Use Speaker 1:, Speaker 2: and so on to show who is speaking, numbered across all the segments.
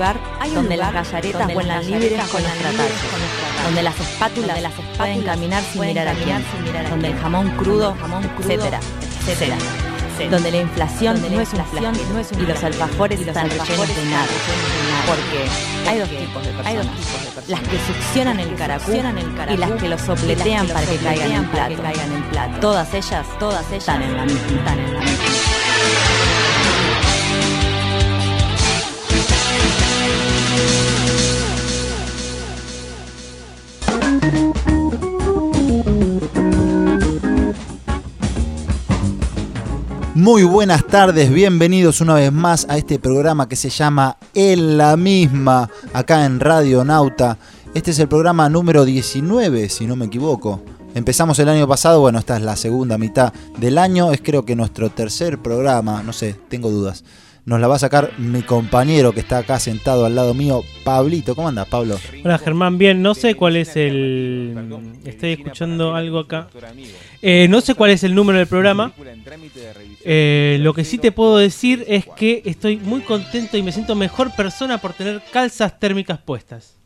Speaker 1: lugar donde las gallaretas vuelan libres con nuestra talla, donde las espátulas pueden caminar sin mirar a quién, donde el jamón crudo, etcétera, etcétera donde la inflación no es inflación y los alfajores están rellenos de nada. Porque hay dos tipos de personas. Las que succionan el caracú y las que lo sopletean para que caigan en plato. Todas ellas, todas ellas están en la misma.
Speaker 2: Muy buenas tardes, bienvenidos una vez más a este programa que se llama En la misma, acá en Radio Nauta. Este es el programa número 19, si no me equivoco. Empezamos el año pasado, bueno, esta es la segunda mitad del año, es creo que nuestro tercer programa, no sé, tengo dudas. Nos la va a sacar mi compañero que está acá sentado al lado mío, Pablito. ¿Cómo andas, Pablo?
Speaker 3: Hola, Germán. Bien, no sé cuál es el. Estoy escuchando algo acá. Eh, no sé cuál es el número del programa. Eh, lo que sí te puedo decir es que estoy muy contento y me siento mejor persona por tener calzas térmicas puestas.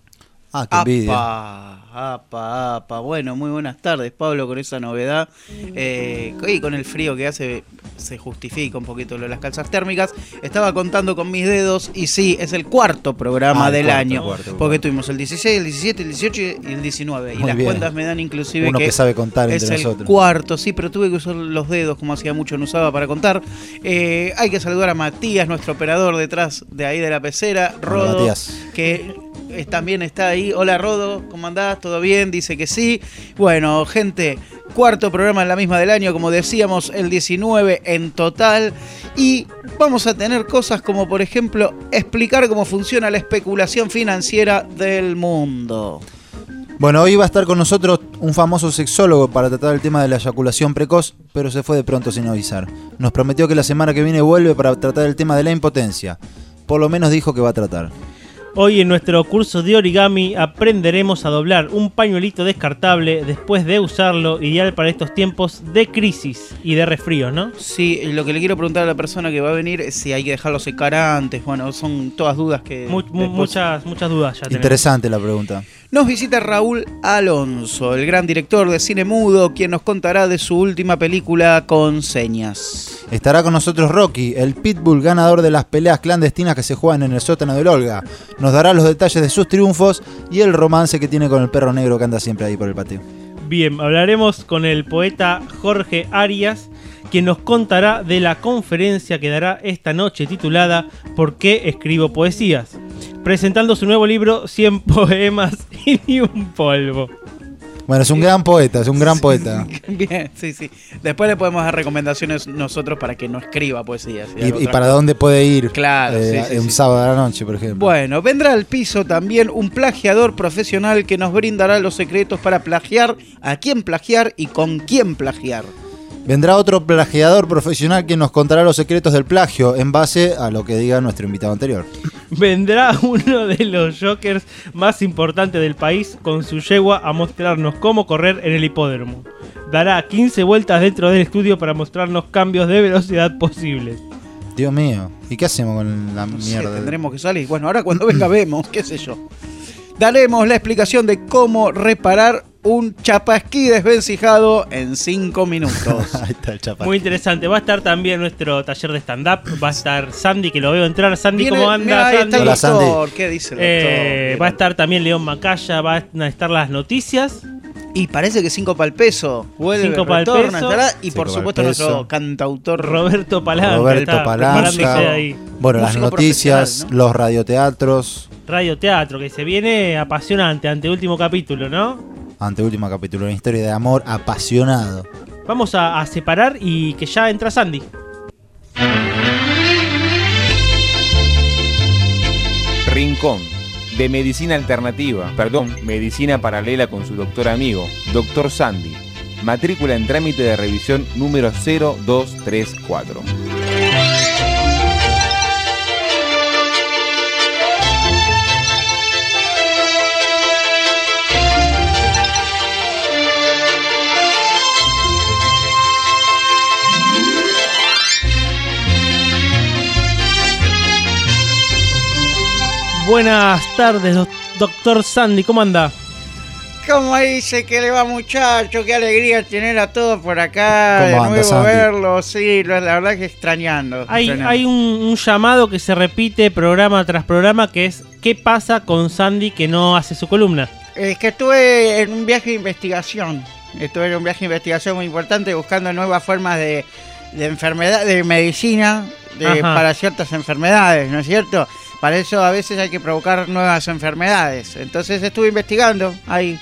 Speaker 2: Ah, qué envidia.
Speaker 4: Apa, apa, apa. Bueno, muy buenas tardes, Pablo, con esa novedad. Eh, y con el frío que hace, se justifica un poquito lo de las calzas térmicas. Estaba contando con mis dedos y sí, es el cuarto programa
Speaker 2: Ah, el
Speaker 4: del
Speaker 2: cuarto,
Speaker 4: año.
Speaker 2: cuarto, cuarto.
Speaker 4: porque tuvimos el 16, el 17, el 18 y el 19. Y las
Speaker 2: bien.
Speaker 4: cuentas me dan inclusive
Speaker 2: Uno
Speaker 4: que,
Speaker 2: que sabe contar
Speaker 4: es
Speaker 2: entre
Speaker 4: el
Speaker 2: nosotros.
Speaker 4: cuarto, sí, pero tuve que usar los dedos como hacía mucho no usaba para contar. Eh, hay que saludar a Matías, nuestro operador detrás de ahí de la pecera. Rodo,
Speaker 2: Matías.
Speaker 4: que también está ahí. Hola Rodo, ¿cómo andás? ¿Todo bien? Dice que sí. Bueno, gente, cuarto programa en la misma del año, como decíamos, el 19 en total. Y vamos a tener cosas como, por ejemplo, explicar cómo funciona la especulación financiera del mundo.
Speaker 2: Bueno, hoy va a estar con nosotros un famoso sexólogo para tratar el tema de la eyaculación precoz, pero se fue de pronto sin avisar. Nos prometió que la semana que viene vuelve para tratar el tema de la impotencia. Por lo menos dijo que va a tratar.
Speaker 3: Hoy en nuestro curso de origami aprenderemos a doblar un pañuelito descartable después de usarlo, ideal para estos tiempos de crisis y de resfríos, ¿no?
Speaker 4: Sí, lo que le quiero preguntar a la persona que va a venir es si hay que dejarlo secar antes. Bueno, son todas dudas que.
Speaker 3: Mu- mu-
Speaker 4: después-
Speaker 3: muchas, muchas dudas ya tenemos.
Speaker 2: Interesante la pregunta.
Speaker 4: Nos visita Raúl Alonso, el gran director de cine mudo, quien nos contará de su última película con señas.
Speaker 2: Estará con nosotros Rocky, el pitbull ganador de las peleas clandestinas que se juegan en el sótano del Olga. Nos dará los detalles de sus triunfos y el romance que tiene con el perro negro que anda siempre ahí por el patio.
Speaker 3: Bien, hablaremos con el poeta Jorge Arias, quien nos contará de la conferencia que dará esta noche titulada ¿Por qué escribo poesías? Presentando su nuevo libro 100 poemas y ni un polvo.
Speaker 2: Bueno, es un gran poeta, es un gran poeta.
Speaker 4: Bien, sí, sí. Después le podemos dar recomendaciones nosotros para que no escriba poesías.
Speaker 2: Y, para dónde puede ir
Speaker 4: Claro,
Speaker 2: eh,
Speaker 4: sí, sí,
Speaker 2: un
Speaker 4: sí.
Speaker 2: sábado a la noche, por ejemplo.
Speaker 4: Bueno, vendrá al piso también un plagiador profesional que nos brindará los secretos para plagiar, a quién plagiar y con quién plagiar.
Speaker 2: Vendrá otro plagiador profesional que nos contará los secretos del plagio en base a lo que diga nuestro invitado anterior.
Speaker 3: Vendrá uno de los jokers más importantes del país con su yegua a mostrarnos cómo correr en el hipódromo. Dará 15 vueltas dentro del estudio para mostrarnos cambios de velocidad posibles.
Speaker 2: Dios mío, ¿y qué hacemos con la
Speaker 4: No sé,
Speaker 2: mierda?
Speaker 4: tendremos que salir. Bueno, ahora cuando venga vemos, qué sé yo. Daremos la explicación de cómo reparar un chapasquí desvencijado en 5 minutos.
Speaker 2: Ahí está el chapa.
Speaker 3: Muy interesante. Va a estar también nuestro taller de stand-up. Va a estar Sandy, que lo veo entrar. Sandy,
Speaker 4: Viene-
Speaker 3: ¿cómo anda?
Speaker 4: mirá, ahí está
Speaker 3: Sandy?
Speaker 4: el
Speaker 2: Hola, Sandy.
Speaker 4: ¿Qué dice el doctor?
Speaker 3: Eh, va a estar también León Macaya. Van a estar las noticias.
Speaker 4: Y parece que 5 para el peso. Vuelve,
Speaker 3: Cinco pa'l
Speaker 4: retorna,
Speaker 3: peso.
Speaker 4: estará. Y
Speaker 2: Cinco
Speaker 4: por supuesto
Speaker 2: peso.
Speaker 4: nuestro cantautor
Speaker 3: Roberto Palanca.
Speaker 2: Roberto
Speaker 3: está
Speaker 2: Palanca.
Speaker 3: ahí.
Speaker 2: Bueno, las noticias,
Speaker 4: ¿no?
Speaker 2: los radioteatros,
Speaker 3: Radio Teatro, que se viene apasionante ante último capítulo, ¿no?
Speaker 2: Anteúltimo capítulo, una historia de amor apasionado.
Speaker 3: Vamos a, a separar y que ya entra Sandy.
Speaker 5: Rincón de Medicina Alternativa, perdón, Medicina Paralela con su doctor amigo, Doctor Sandy. Matrícula en trámite de revisión número 0234.
Speaker 3: Buenas tardes, doc- doctor Sandy, ¿cómo anda?
Speaker 4: ¿Cómo dice que le va muchacho? Qué alegría tener a todos por acá,
Speaker 2: ¿Cómo
Speaker 4: de
Speaker 2: anda,
Speaker 4: nuevo
Speaker 2: Sandy?
Speaker 4: verlos, sí, la verdad que extrañando.
Speaker 3: Hay,
Speaker 4: extrañando.
Speaker 3: hay un, un llamado que se repite programa tras programa que es ¿qué pasa con Sandy que no hace su columna?
Speaker 4: Es que estuve en un viaje de investigación, estuve en un viaje de investigación muy importante buscando nuevas formas de, de enfermedad, de medicina de- para ciertas enfermedades, ¿no es cierto? Para eso a veces hay que provocar nuevas enfermedades. Entonces estuve investigando ahí.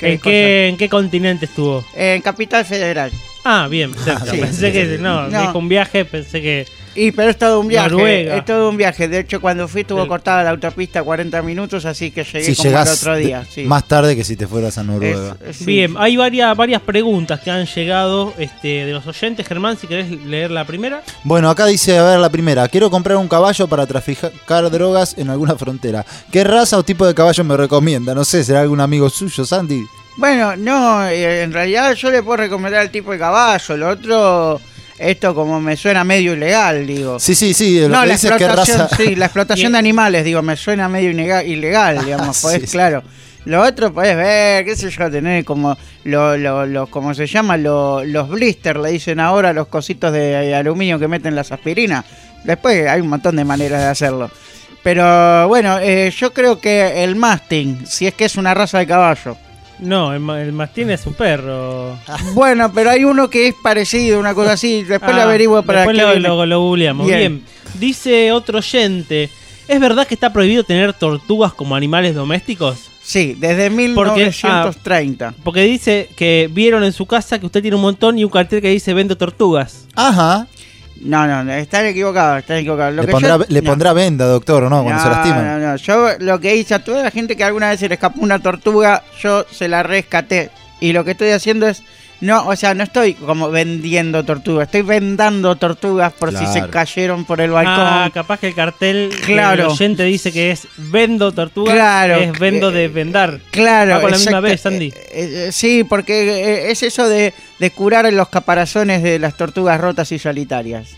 Speaker 3: ¿En qué, ¿En qué continente estuvo?
Speaker 4: En Capital Federal.
Speaker 3: Ah, bien, cerca.
Speaker 4: sí,
Speaker 3: pensé que no,
Speaker 4: No.
Speaker 3: me dijo un viaje, pensé que
Speaker 4: Y pero es todo un viaje,
Speaker 3: Noruega.
Speaker 4: es todo un viaje. De hecho, cuando fui estuvo
Speaker 3: El-
Speaker 4: cortada la autopista 40 minutos, así que llegué
Speaker 2: Si
Speaker 4: como el otro día. Sí.
Speaker 2: más tarde que si te fueras a Noruega.
Speaker 4: Es- sí.
Speaker 3: Bien, hay varias, varias preguntas que han llegado este, de los oyentes. Germán, si querés leer la primera.
Speaker 2: Bueno, acá dice, a ver, la primera. Quiero comprar un caballo para traficar drogas en alguna frontera. ¿Qué raza o tipo de caballo me recomienda? No sé, ¿será algún amigo suyo, Sandy?
Speaker 4: Bueno, no, eh, en realidad yo le puedo recomendar el tipo de caballo. Lo otro, esto como me suena medio ilegal, digo.
Speaker 2: Sí, sí, sí. Lo
Speaker 4: no,
Speaker 2: que
Speaker 4: la
Speaker 2: dice es qué
Speaker 4: explotación,
Speaker 2: raza.
Speaker 4: sí, la explotación de animales, digo, me suena medio ilega- ilegal, digamos,
Speaker 2: sí.
Speaker 4: claro. Lo otro podés ver, qué sé yo, tener como lo, lo, lo- ¿cómo se llama? Lo- los blisters, le dicen ahora, los cositos de aluminio que meten las aspirinas. Después hay un montón de maneras de hacerlo. Pero bueno, eh, yo creo que el masting, si es que es una raza de caballo.
Speaker 3: No, el, ma- el mastín es un perro.
Speaker 4: Bueno, pero hay uno que es parecido, una cosa así. Después lo
Speaker 3: Ah,
Speaker 4: averiguo para
Speaker 3: después
Speaker 4: qué
Speaker 3: lo,
Speaker 4: viene.
Speaker 3: lo- lo googleamos.
Speaker 4: Bien.
Speaker 3: Bien. Dice otro oyente. ¿Es verdad que está prohibido tener tortugas como animales domésticos?
Speaker 4: Sí, desde
Speaker 3: Porque- ah,
Speaker 4: 1930.
Speaker 3: Porque dice que vieron en su casa que usted tiene un montón y un cartel que dice vendo tortugas.
Speaker 2: Ajá.
Speaker 4: No, no, están equivocados, están equivocados. Lo
Speaker 2: Le
Speaker 4: que
Speaker 2: pondrá,
Speaker 4: yo-
Speaker 2: le
Speaker 4: no.
Speaker 2: pondrá venda, doctor, ¿o no? Cuando se
Speaker 4: No,
Speaker 2: lastiman.
Speaker 4: No, no, yo lo que hice a toda la gente que alguna vez se le escapó una tortuga, yo se la rescaté. Y lo que estoy haciendo es, no, o sea, no estoy como vendiendo tortugas, estoy vendando tortugas por si se cayeron por el balcón.
Speaker 3: Ah, capaz que el cartel
Speaker 4: Claro.
Speaker 3: del oyente dice que es vendo tortugas.
Speaker 4: Claro.
Speaker 3: Es vendo de
Speaker 4: Eh,
Speaker 3: vendar.
Speaker 4: Claro,
Speaker 3: Va con la misma vez, Sandy.
Speaker 4: eh, eh, sí, porque eh, es eso de, de curar los caparazones de las tortugas rotas y solitarias.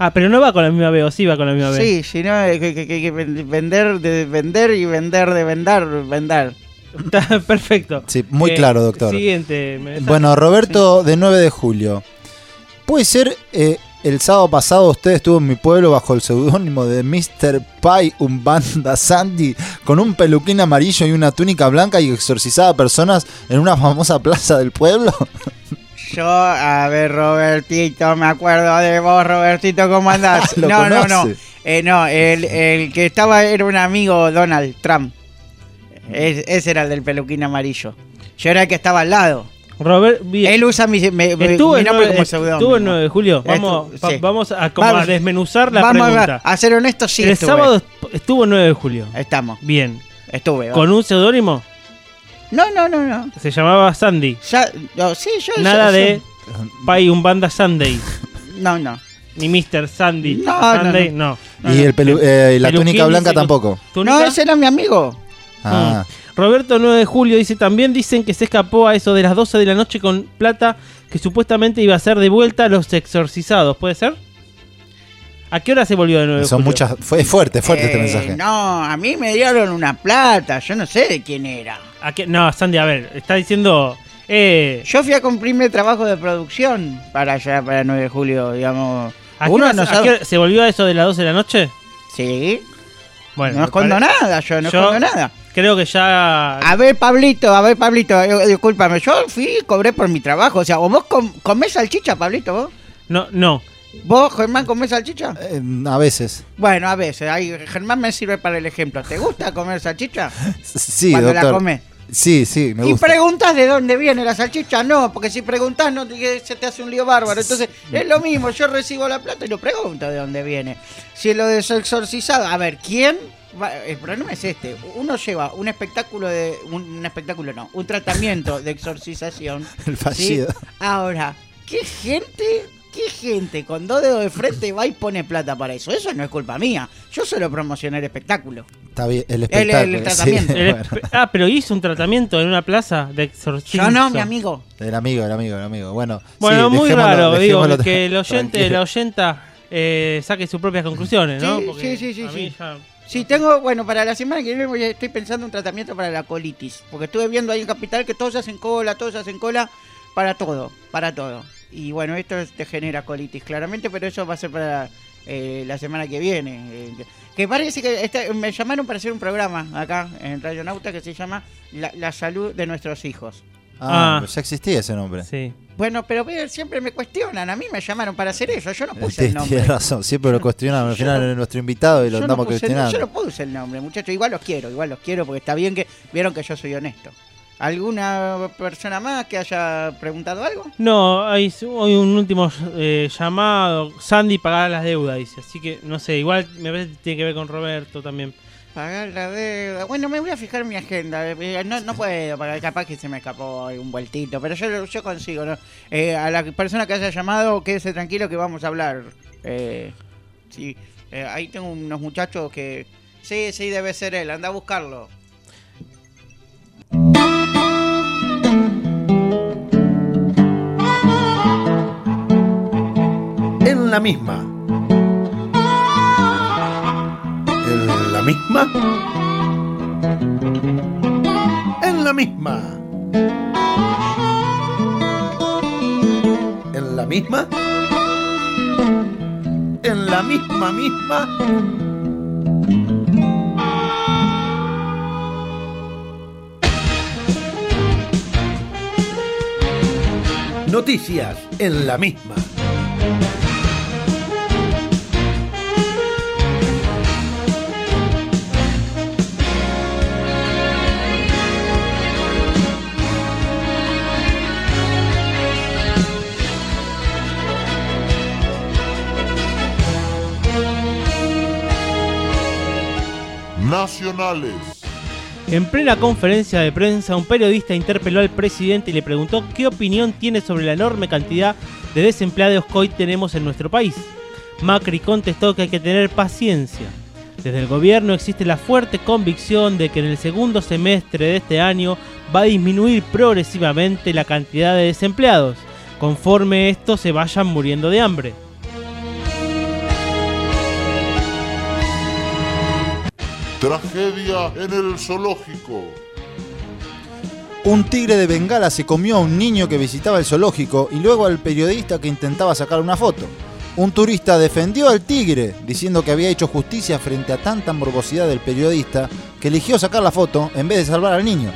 Speaker 3: Ah, pero no va con la misma B, o sí va con la misma B.
Speaker 4: Sí, si no, eh, que, que- que- que vender de vender y vender de vendar, vender.
Speaker 3: Está perfecto.
Speaker 2: Sí, muy
Speaker 3: Eh,
Speaker 2: claro, doctor.
Speaker 3: Siguiente.
Speaker 2: Bueno, Roberto, de 9 de julio. ¿Puede ser eh, el sábado pasado usted estuvo en mi pueblo bajo el seudónimo de Mr. Pie Umbanda Sandy con un peluquín amarillo y una túnica blanca y exorcizaba personas en una famosa plaza del pueblo?
Speaker 4: Yo, a ver, Robertito, me acuerdo de vos, Robertito, ¿cómo andás? No, no, no,
Speaker 2: conoce.
Speaker 4: Eh, no, el, el que estaba era un amigo Donald Trump. Es- ese era el del peluquín amarillo. Yo era el que estaba al lado.
Speaker 3: Robert, bien.
Speaker 4: Él usa mi, me-
Speaker 3: Estuvo
Speaker 4: mi
Speaker 3: el,
Speaker 4: nombre
Speaker 3: 9,
Speaker 4: como
Speaker 3: estuvo el 9 de julio. Vamos,
Speaker 4: Estu-
Speaker 3: va-
Speaker 4: sí.
Speaker 3: vamos a, como
Speaker 4: Vamos-
Speaker 3: a desmenuzar la
Speaker 4: Vamos a,
Speaker 3: pregunta.
Speaker 4: a ser honestos, sí
Speaker 3: el
Speaker 4: estuve.
Speaker 3: sábado est- estuvo el 9 de julio.
Speaker 4: Estamos,
Speaker 3: Bien.
Speaker 4: estuve.
Speaker 3: ¿Con un seudónimo?
Speaker 4: No, no, no, no.
Speaker 3: Se llamaba Sandy.
Speaker 4: Ya, no, sí, yo...
Speaker 3: Nada
Speaker 4: yo-
Speaker 3: de Pai Umbanda Sunday.
Speaker 4: No, no.
Speaker 3: Ni Mr. Sandy.
Speaker 4: No, no,
Speaker 2: y el pelu- eh, la túnica blanca tampoco.
Speaker 3: ¿Túnica?
Speaker 4: No, ese era mi amigo.
Speaker 2: Ah,
Speaker 3: Roberto 9 de julio dice, también dicen que se escapó a eso de las 12 de la noche con plata que supuestamente iba a ser de vuelta a los exorcizados. ¿Puede ser? ¿A qué hora se volvió de 9 de
Speaker 2: son
Speaker 3: julio?
Speaker 2: muchas. Fue fuerte, fuerte este
Speaker 4: Eh,
Speaker 2: mensaje.
Speaker 4: No, a mí me dieron una plata, yo no sé de quién era.
Speaker 3: ¿A qué? No, Sandy, a ver, está diciendo... Eh,
Speaker 4: Yo fui a cumplirme trabajo de producción para allá, para el 9 de julio, digamos.
Speaker 3: ¿a qué
Speaker 4: Uno
Speaker 3: hora-
Speaker 4: no
Speaker 3: a
Speaker 4: sabe-
Speaker 3: qué hora- ¿Se volvió a eso de las 12 de la noche?
Speaker 4: Sí,
Speaker 3: Bueno,
Speaker 4: no escondo
Speaker 3: pare-
Speaker 4: nada, yo no
Speaker 3: Yo-
Speaker 4: escondo nada.
Speaker 3: Creo que ya...
Speaker 4: A ver, Pablito, a ver, Pablito, eh, discúlpame, yo fui y cobré por mi trabajo. O sea, ¿o vos com- comés salchicha, Pablito, vos?
Speaker 3: No, no.
Speaker 4: ¿Vos, Germán, comés salchicha?
Speaker 2: Eh, a veces.
Speaker 4: Bueno, a veces, ahí, Germán me sirve para el ejemplo. ¿Te gusta comer salchicha?
Speaker 2: Sí,
Speaker 4: Cuando
Speaker 2: doctor.
Speaker 4: la comés.
Speaker 2: Sí, sí, me
Speaker 4: y preguntas de dónde viene la salchicha, no, porque si preguntas no te- se te hace un lío bárbaro. Entonces, es lo mismo, yo recibo la plata y lo pregunto de dónde viene. Si lo de exorcizado, a ver, ¿quién? Va- el problema es este, uno lleva un espectáculo de un, un espectáculo no, un tratamiento de exorcización.
Speaker 2: El
Speaker 4: ¿sí?
Speaker 2: fallido.
Speaker 4: Ahora, ¿qué gente, qué gente con dos dedos de frente va y pone plata para eso? Eso no es culpa mía. Yo solo promocioné el espectáculo.
Speaker 2: Está bien, el
Speaker 4: el
Speaker 2: espectáculo.
Speaker 4: tratamiento.
Speaker 3: El
Speaker 2: bueno.
Speaker 3: espe- ah, pero hizo un tratamiento en una plaza de exorcismo.
Speaker 4: Yo no, mi amigo.
Speaker 2: El amigo, el amigo, el amigo. Bueno,
Speaker 3: Bueno,
Speaker 2: sí,
Speaker 3: muy raro, digo, que el oyente,
Speaker 2: tranquilo.
Speaker 3: la oyenta eh, saque sus propias conclusiones, ¿no?
Speaker 4: Sí,
Speaker 3: Porque
Speaker 4: sí, sí, sí,
Speaker 3: a mí
Speaker 4: sí.
Speaker 3: ya-
Speaker 4: Sí, tengo, bueno, para la semana que viene estoy pensando un tratamiento para la colitis. Porque estuve viendo ahí en Capital que todos hacen cola, todos hacen cola para todo, para todo. Y bueno, esto es- te genera colitis, claramente, pero eso va a ser para eh, la semana que viene. Eh, que parece que este- me llamaron para hacer un programa acá en Radio Nauta que se llama La, la salud de nuestros hijos.
Speaker 2: Ah,
Speaker 3: Ah.
Speaker 2: ya existía ese nombre.
Speaker 3: Sí.
Speaker 4: Bueno, pero ve, siempre me cuestionan. A mí me llamaron para hacer eso. Yo no puse el
Speaker 2: Tienes
Speaker 4: nombre.
Speaker 2: razón, siempre lo cuestionamos. Al final
Speaker 4: no-
Speaker 2: es nuestro invitado y lo
Speaker 4: no,
Speaker 2: andamos
Speaker 4: puse,
Speaker 2: cuestionando.
Speaker 4: yo no puse el nombre, muchachos. Igual los quiero, igual los quiero porque está bien que vieron que yo soy honesto. ¿Alguna persona más que haya preguntado algo?
Speaker 3: No, hay un último eh, llamado. Sandy pagar las deudas, dice. Así que, no sé, igual me parece que tiene que ver con Roberto también.
Speaker 4: Pagar la deuda. Bueno, me voy a fijar mi agenda. Eh, No, no puedo, porque capaz que se me escapó un vueltito. Pero yo, yo consigo, ¿no? Eh, a la persona que haya llamado, quédese tranquilo que vamos a hablar. Eh, sí, ahí tengo unos muchachos que. Sí, sí, debe ser él. Anda a buscarlo.
Speaker 6: En la misma. Misma. En la misma. En la misma. En la misma misma. Noticias en la misma.
Speaker 7: Nacionales.
Speaker 3: En plena conferencia de prensa, un periodista interpeló al presidente y le preguntó qué opinión tiene sobre la enorme cantidad de desempleados que hoy tenemos en nuestro país. Macri contestó que hay que tener paciencia. Desde el gobierno existe la fuerte convicción de que en el segundo semestre de este año va a disminuir progresivamente la cantidad de desempleados, conforme estos se vayan muriendo de hambre.
Speaker 7: Tragedia en el zoológico.
Speaker 2: Un tigre de Bengala se comió a un niño que visitaba el zoológico y luego al periodista que intentaba sacar una foto. Un turista defendió al tigre, diciendo que había hecho justicia frente a tanta morbosidad del periodista que eligió sacar la foto en vez de salvar al niño.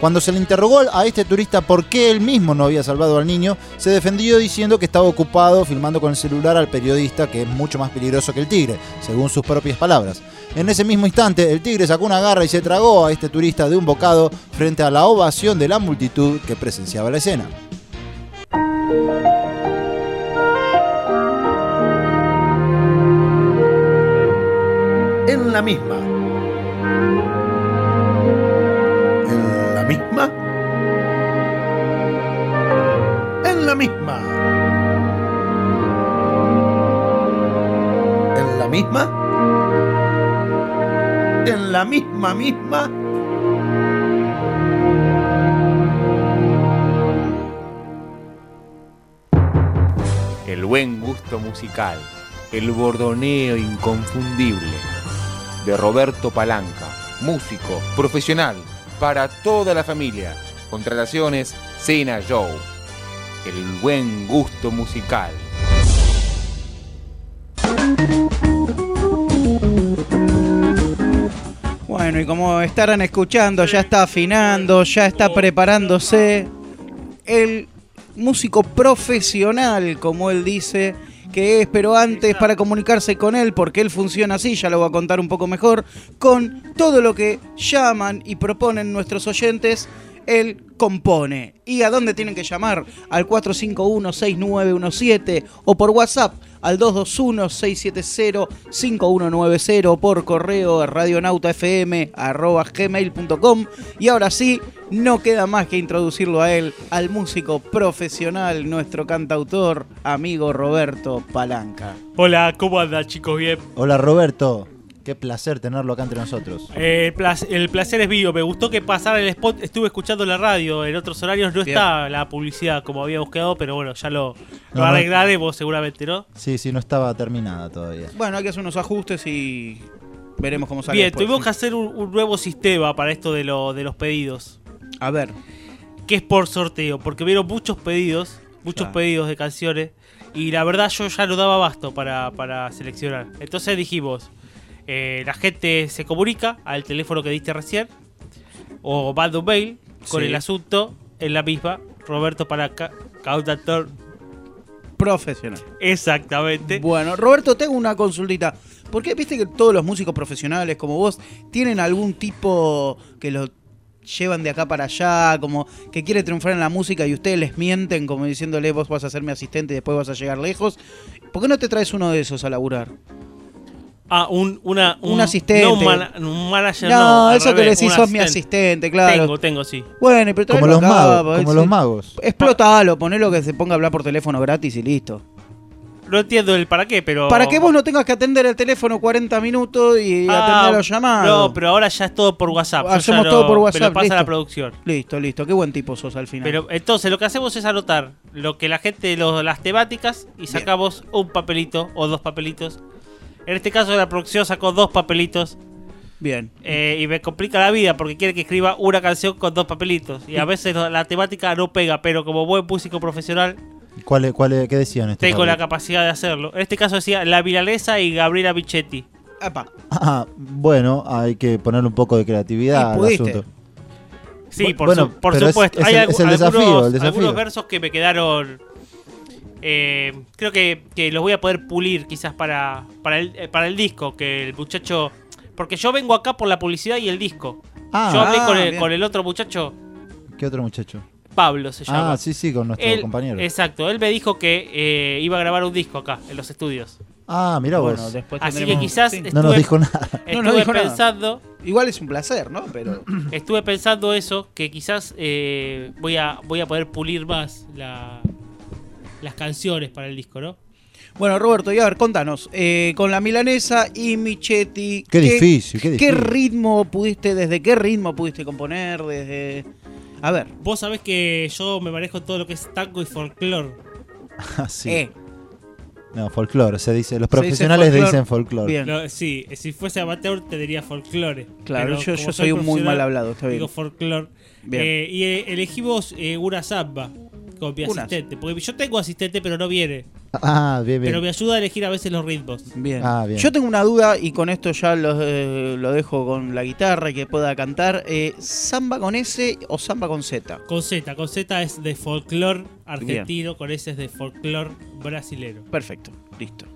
Speaker 2: Cuando se le interrogó a este turista por qué él mismo no había salvado al niño, se defendió diciendo que estaba ocupado filmando con el celular al periodista, que es mucho más peligroso que el tigre, según sus propias palabras. En ese mismo instante, el tigre sacó una garra y se tragó a este turista de un bocado frente a la ovación de la multitud que presenciaba la escena.
Speaker 6: En la misma. Misma. En la misma. En la misma. En la misma misma.
Speaker 5: El buen gusto musical, el bordoneo inconfundible de Roberto Palanca, músico profesional para toda la familia. Contrataciones Cena Joe. El buen gusto musical.
Speaker 4: Bueno, y como estarán escuchando, ya está afinando, ya está preparándose el músico profesional, como él dice, que es, pero antes para comunicarse con él, porque él funciona así, ya lo voy a contar un poco mejor, con todo lo que llaman y proponen nuestros oyentes, él compone. ¿Y a dónde tienen que llamar? Al 451-6917 o por WhatsApp al 221-670-5190 o por correo a radionautafm.gmail.com y ahora sí, no queda más que introducirlo a él, al músico profesional, nuestro cantautor, amigo Roberto Palanca.
Speaker 3: Hola, ¿cómo andan chicos? Bien.
Speaker 2: Hola Roberto, qué placer tenerlo acá entre nosotros.
Speaker 3: Eh, el, placer, el placer es mío. Me gustó que pasara el spot. Estuve escuchando la radio. En otros horarios no
Speaker 4: Bien.
Speaker 3: está la publicidad como habíamos quedado, pero bueno, ya lo, lo
Speaker 2: No, no.
Speaker 3: arreglaremos seguramente, ¿no?
Speaker 2: Sí, sí, no estaba terminada todavía.
Speaker 4: Bueno, hay que hacer unos ajustes y Veremos cómo sale.
Speaker 3: Bien,
Speaker 4: después,
Speaker 3: tuvimos
Speaker 4: sí.
Speaker 3: que hacer un, un nuevo sistema para esto de, lo, de los pedidos.
Speaker 4: A ver.
Speaker 3: Que es por sorteo, porque vieron muchos pedidos, muchos
Speaker 4: Claro.
Speaker 3: pedidos de canciones. Y la verdad yo ya no daba abasto para, para seleccionar. Entonces dijimos, eh, la gente se comunica al teléfono que diste recién. O manda un mail con
Speaker 4: Sí.
Speaker 3: el asunto en la misma. Roberto para ca cantautor.
Speaker 4: Profesional.
Speaker 3: Exactamente.
Speaker 4: Bueno, Roberto, tengo una consultita. ¿Por qué viste que todos los músicos profesionales como vos tienen algún tipo que lo llevan de acá para allá, como que quiere triunfar en la música y ustedes les mienten como diciéndole vos vas a ser mi asistente y después vas a llegar lejos? ¿Por qué no te traes uno de esos a laburar?
Speaker 3: Ah, un, una,
Speaker 4: Un asistente.
Speaker 3: No un, mana- un manager,
Speaker 4: No,
Speaker 3: no.
Speaker 4: eso que
Speaker 3: revés,
Speaker 4: decís sos mi
Speaker 3: asistente.
Speaker 4: claro.
Speaker 3: Tengo, tengo, sí.
Speaker 4: Bueno, pero
Speaker 2: Como los
Speaker 4: acá,
Speaker 2: magos,
Speaker 4: ver
Speaker 2: como los magos.
Speaker 4: Explotalo, ponelo que se ponga a hablar por teléfono gratis y listo.
Speaker 3: No entiendo el para qué, pero.
Speaker 4: Para que vos no tengas que atender el teléfono 40 minutos y
Speaker 3: Ah,
Speaker 4: atender los llamados.
Speaker 3: No, pero ahora ya es todo por WhatsApp.
Speaker 4: Hacemos todo por WhatsApp,
Speaker 3: lo pasa
Speaker 4: listo.
Speaker 3: la producción.
Speaker 4: Listo, listo. Qué buen tipo sos al final.
Speaker 3: Pero entonces lo que hacemos es anotar lo que la gente, lo- las temáticas y sacamos un papelito o dos papelitos. En este caso la producción sacó dos papelitos
Speaker 4: Bien.
Speaker 3: eh, y me complica la vida porque quiere que escriba una canción con dos papelitos. Y a veces la temática no pega, pero como buen músico profesional
Speaker 2: ¿Cuál, es- cuál, es- ¿Qué decían este
Speaker 3: tengo la capacidad de hacerlo. En este caso decía La Milanesa y Gabriela Michetti.
Speaker 4: Epa.
Speaker 2: Ah, bueno, hay que ponerle un poco de creatividad al asunto.
Speaker 3: Sí, por,
Speaker 2: bueno,
Speaker 3: su- por
Speaker 2: es-
Speaker 3: supuesto.
Speaker 2: es
Speaker 3: Hay
Speaker 2: el-
Speaker 3: algu-
Speaker 2: es el desafío, el desafío.
Speaker 3: algunos versos que me quedaron. Eh, creo que, que los voy a poder pulir quizás para, para, el, eh, para el disco. Que el muchacho. Porque yo vengo acá por la publicidad y el disco.
Speaker 2: Ah,
Speaker 3: yo hablé
Speaker 4: ah,
Speaker 3: con, el, con el otro muchacho,
Speaker 2: ¿qué otro muchacho?
Speaker 3: Pablo se llama.
Speaker 2: Ah, sí, sí, con nuestro
Speaker 3: Él-
Speaker 2: compañero.
Speaker 3: Exacto, él me dijo que eh, iba a grabar un disco acá, en los estudios.
Speaker 2: Ah, mirá vos.
Speaker 4: Bueno, después
Speaker 3: Así
Speaker 4: tendremos-
Speaker 3: que quizás
Speaker 4: sí.
Speaker 3: estuve,
Speaker 2: no nos dijo nada.
Speaker 3: estuve
Speaker 4: No nos dijo nada.
Speaker 3: pensando.
Speaker 4: Igual es un placer, ¿no? Pero.
Speaker 3: Estuve pensando eso, que quizás eh, voy, a, voy a poder pulir más la- las canciones para el disco, ¿no?
Speaker 4: Bueno, Roberto, y a ver, contanos. eh, con la milanesa y Michetti.
Speaker 2: Qué difícil, qué
Speaker 4: ¿Qué
Speaker 2: difícil.
Speaker 4: ritmo pudiste, desde qué ritmo pudiste componer? Desde. A ver.
Speaker 3: Vos sabés que yo me manejo todo lo que es tango y folclore.
Speaker 2: Ah, sí.
Speaker 4: Eh,
Speaker 2: No, folclore, se dice. Los
Speaker 4: Se dice
Speaker 2: profesionales
Speaker 4: folclore.
Speaker 2: dicen folclore.
Speaker 4: bien.
Speaker 3: No, sí, si fuese amateur te diría folclore.
Speaker 4: Claro, yo, soy un muy mal hablado, está bien.
Speaker 3: Digo folclore.
Speaker 4: Bien.
Speaker 3: Eh, y eh, elegimos eh, una samba con mi asistente. Porque yo tengo asistente, pero no viene.
Speaker 2: Ah, bien, bien.
Speaker 3: Pero me ayuda a elegir a veces los ritmos.
Speaker 4: Bien.
Speaker 2: Ah, bien.
Speaker 4: Yo tengo una duda y con esto ya lo, eh, lo dejo con la guitarra y que pueda cantar. Eh, ¿Samba con S o samba con Z?
Speaker 3: Con Z, con Z es de folclore argentino, con S es de folclore brasilero.
Speaker 4: Perfecto, listo.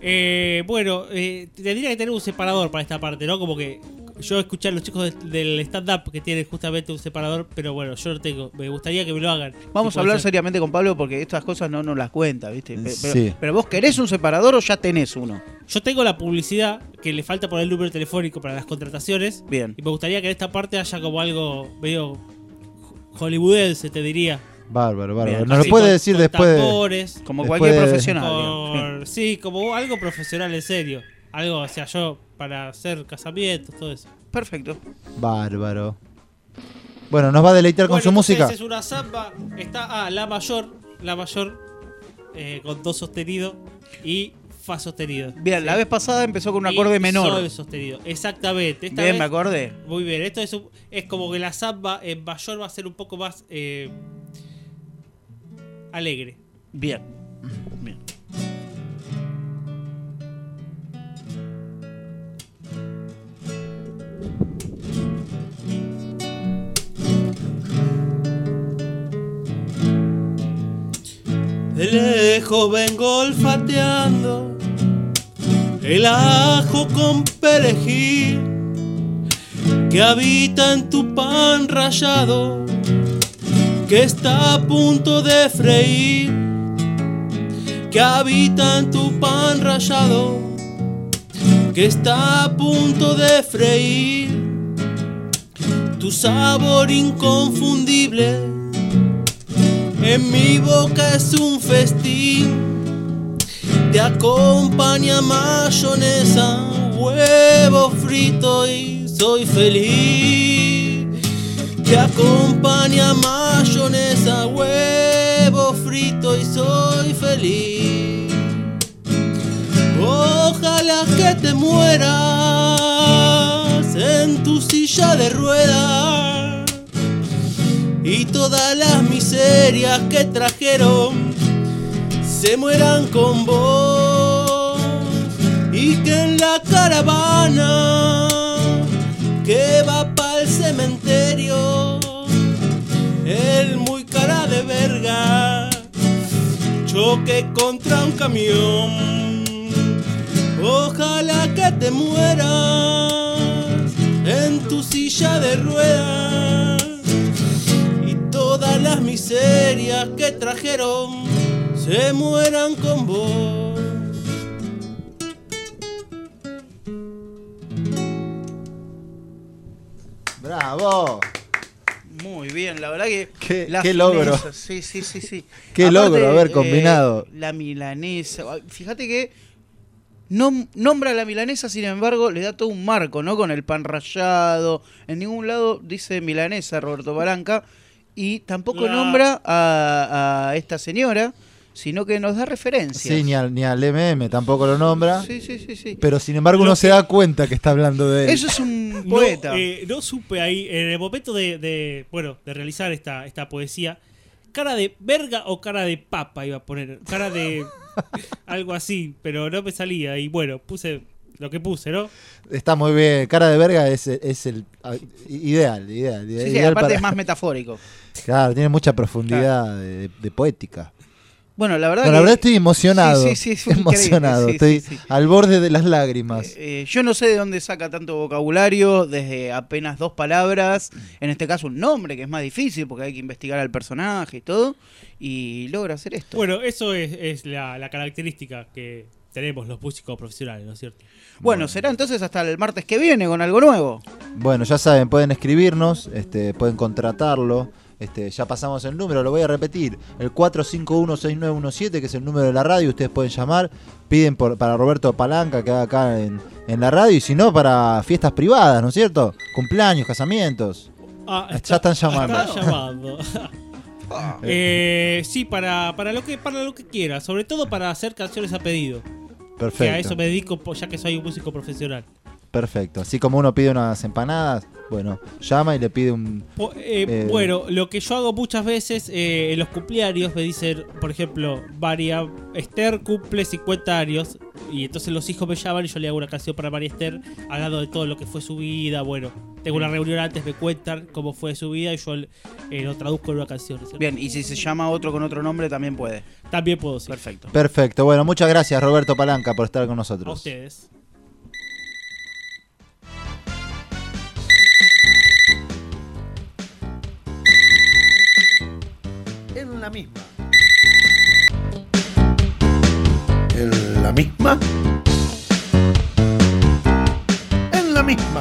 Speaker 3: Eh, bueno, eh, tendría que tener un separador para esta parte, ¿no? Como que yo escuché a los chicos de- del stand-up que tienen justamente un separador, pero bueno, yo no tengo. Me gustaría que me lo hagan.
Speaker 4: Vamos a hablar seriamente con Pablo porque estas cosas no nos las cuenta, ¿viste? Pe- Pero,
Speaker 2: Sí.
Speaker 4: pero vos querés un separador o ya tenés uno.
Speaker 3: Yo tengo la publicidad que le falta por el número telefónico para las contrataciones.
Speaker 4: Bien.
Speaker 3: Y me gustaría que en esta parte haya como algo medio hollywoodense, te diría.
Speaker 2: Bárbaro, bárbaro. Nos lo puede
Speaker 3: con-
Speaker 2: decir
Speaker 3: con
Speaker 2: después de...
Speaker 4: Como
Speaker 2: Después
Speaker 4: cualquier profesional.
Speaker 3: sí, como algo profesional en serio. Algo, o sea, yo para hacer casamientos, todo eso.
Speaker 4: Perfecto.
Speaker 2: Bárbaro. Bueno, nos va a deleitar con su música.
Speaker 3: Es una samba, está ah, la mayor, la mayor eh, con do sostenido y fa sostenido.
Speaker 4: Bien,
Speaker 3: ¿sí?
Speaker 4: la vez pasada empezó con un
Speaker 3: Y
Speaker 4: acorde menor.
Speaker 3: Sol sostenido, exactamente. Esta
Speaker 4: Bien,
Speaker 3: vez-
Speaker 4: me acordé.
Speaker 3: Muy bien, esto es, un- es como que la samba en mayor va a ser un poco más eh, alegre.
Speaker 4: Bien. Bien.
Speaker 3: De lejos vengo olfateando el ajo con perejil que habita en tu pan rallado, que está a punto de freír, que habita en tu pan rallado, que está a punto de freír, tu sabor inconfundible en mi boca es un festín, te acompaña mayonesa, huevo frito y soy feliz. Te acompaña mayonesa, huevo frito y soy feliz. Ojalá que te mueras
Speaker 8: silla de ruedas y todas las miserias que trajeron se mueran con vos. Y que en la caravana que va para el cementerio el muy cara de verga choque contra un camión. Ojalá que te mueras en tu silla de ruedas todas las miserias que trajeron se mueran con vos.
Speaker 2: ¡Bravo!
Speaker 4: Muy bien, la verdad que.
Speaker 2: Qué-
Speaker 4: la
Speaker 2: qué logro.
Speaker 4: Sí, sí, sí, sí.
Speaker 2: Qué logro haber combinado.
Speaker 4: eh, la milanesa. Fíjate que no, nombra la milanesa, sin embargo, le da todo un marco, ¿no? Con el pan rallado. En ningún lado dice milanesa Roberto Baranca. Y tampoco
Speaker 3: La-
Speaker 4: nombra a, a esta señora, sino que nos da referencias.
Speaker 2: Sí, ni al, ni al MM tampoco lo nombra.
Speaker 4: Sí, sí, sí, sí.
Speaker 2: Pero sin embargo uno se da cuenta que está hablando de él.
Speaker 4: Eso es un
Speaker 3: No,
Speaker 4: poeta.
Speaker 3: eh, no supe ahí, en el momento de, de, bueno, de realizar esta, esta poesía, cara de verga o cara de papa iba a poner, cara de algo así, pero no me salía y bueno, puse lo que puse, ¿no?
Speaker 2: Está muy bien. Cara de verga es, es el ideal, ideal.
Speaker 4: Sí, sí,
Speaker 2: ideal
Speaker 4: aparte
Speaker 2: para-
Speaker 4: es más metafórico.
Speaker 2: Claro, tiene mucha profundidad de, de poética.
Speaker 4: Bueno, la verdad
Speaker 2: Bueno, la
Speaker 4: que-
Speaker 2: verdad estoy emocionado.
Speaker 4: Sí, sí, sí,
Speaker 2: emocionado.
Speaker 4: sí,
Speaker 2: estoy
Speaker 4: sí, sí.
Speaker 2: al borde de las lágrimas.
Speaker 4: Eh, yo no sé de dónde saca tanto vocabulario, desde apenas dos palabras, en este caso un nombre, que es más difícil porque hay que investigar al personaje y todo, y logra hacer esto.
Speaker 3: Bueno, eso es, es la, la característica que tenemos los músicos profesionales, ¿no es cierto?
Speaker 4: Bueno, será entonces hasta el martes que viene con algo nuevo.
Speaker 2: Bueno, ya saben, pueden escribirnos, este, pueden contratarlo. Este, ya pasamos el número, lo voy a repetir. El 451-6917, que es el número de la radio, ustedes pueden llamar. Piden por, para Roberto Palanca, que haga acá en, en la radio, y si no, para fiestas privadas, ¿no es cierto? Cumpleaños, casamientos.
Speaker 3: Ah,
Speaker 2: Ya están llamando.
Speaker 3: Están llamando. Eh, sí, para, para lo que para lo que quiera, sobre todo para hacer canciones a pedido. Que a eso
Speaker 2: Perfecto.
Speaker 3: me dedico ya que soy un músico profesional.
Speaker 2: Perfecto. Así como uno pide unas empanadas, bueno, llama y le pide un.
Speaker 3: Po- eh,
Speaker 2: Eh,
Speaker 3: bueno, lo que yo hago muchas veces eh, en los cumpleaños me dicen, por ejemplo, María Esther cumple 50 años y entonces los hijos me llaman y yo le hago una canción para María Esther hablando de todo lo que fue su vida. Bueno, tengo una reunión antes, me cuentan cómo fue su vida y yo eh, lo traduzco en una canción. ¿cierto?
Speaker 4: Bien, y si se llama otro con otro nombre también puede.
Speaker 3: También puedo decir.
Speaker 4: Perfecto.
Speaker 2: Perfecto. Bueno, muchas gracias, Roberto Palanca, por estar con
Speaker 3: A
Speaker 2: nosotros.
Speaker 3: ustedes.
Speaker 6: En la misma. En la misma. En la misma.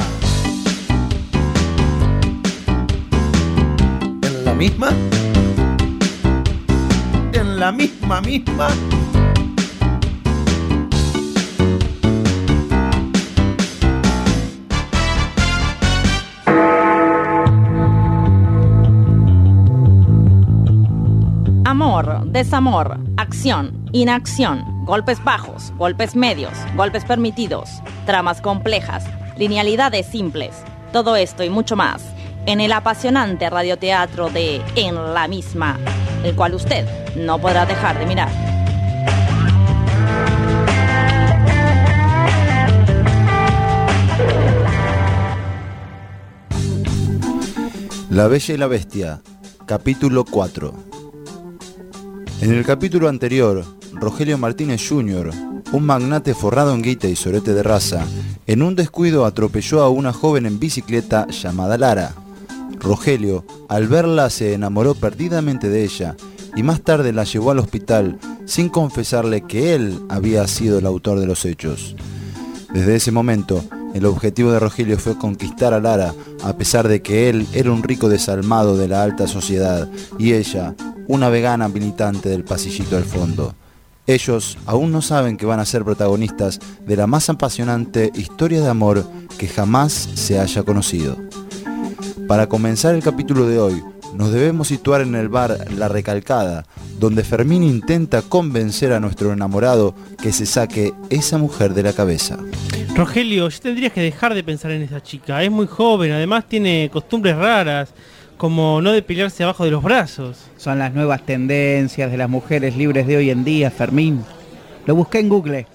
Speaker 6: En la misma. En la misma misma.
Speaker 1: Desamor, acción, inacción, golpes bajos, golpes medios, golpes permitidos, tramas complejas, linealidades simples, todo esto y mucho más en el apasionante radioteatro de En la misma, el cual usted no podrá dejar de mirar.
Speaker 2: La Bella y la Bestia, capítulo 4. En el capítulo anterior, Rogelio Martínez Jr., un magnate forrado en guita y sorete de raza, en un descuido atropelló a una joven en bicicleta llamada Lara. Rogelio, al verla, se enamoró perdidamente de ella y más tarde la llevó al hospital sin confesarle que él había sido el autor de los hechos. Desde ese momento, el objetivo de Rogelio fue conquistar a Lara, a pesar de que él era un rico desalmado de la alta sociedad y ella, una vegana militante del pasillito al fondo. Ellos aún no saben que van a ser protagonistas de la más apasionante historia de amor que jamás se haya conocido. Para comenzar el capítulo de hoy, nos debemos situar en el bar La Recalcada, donde Fermín intenta convencer a nuestro enamorado que se saque esa mujer de la cabeza.
Speaker 3: Rogelio, tendrías que dejar de pensar en esa chica. Es muy joven, además tiene costumbres raras, como no depilarse abajo de los brazos.
Speaker 4: Son las nuevas tendencias de las mujeres libres de hoy en día, Fermín. Lo busqué en Google.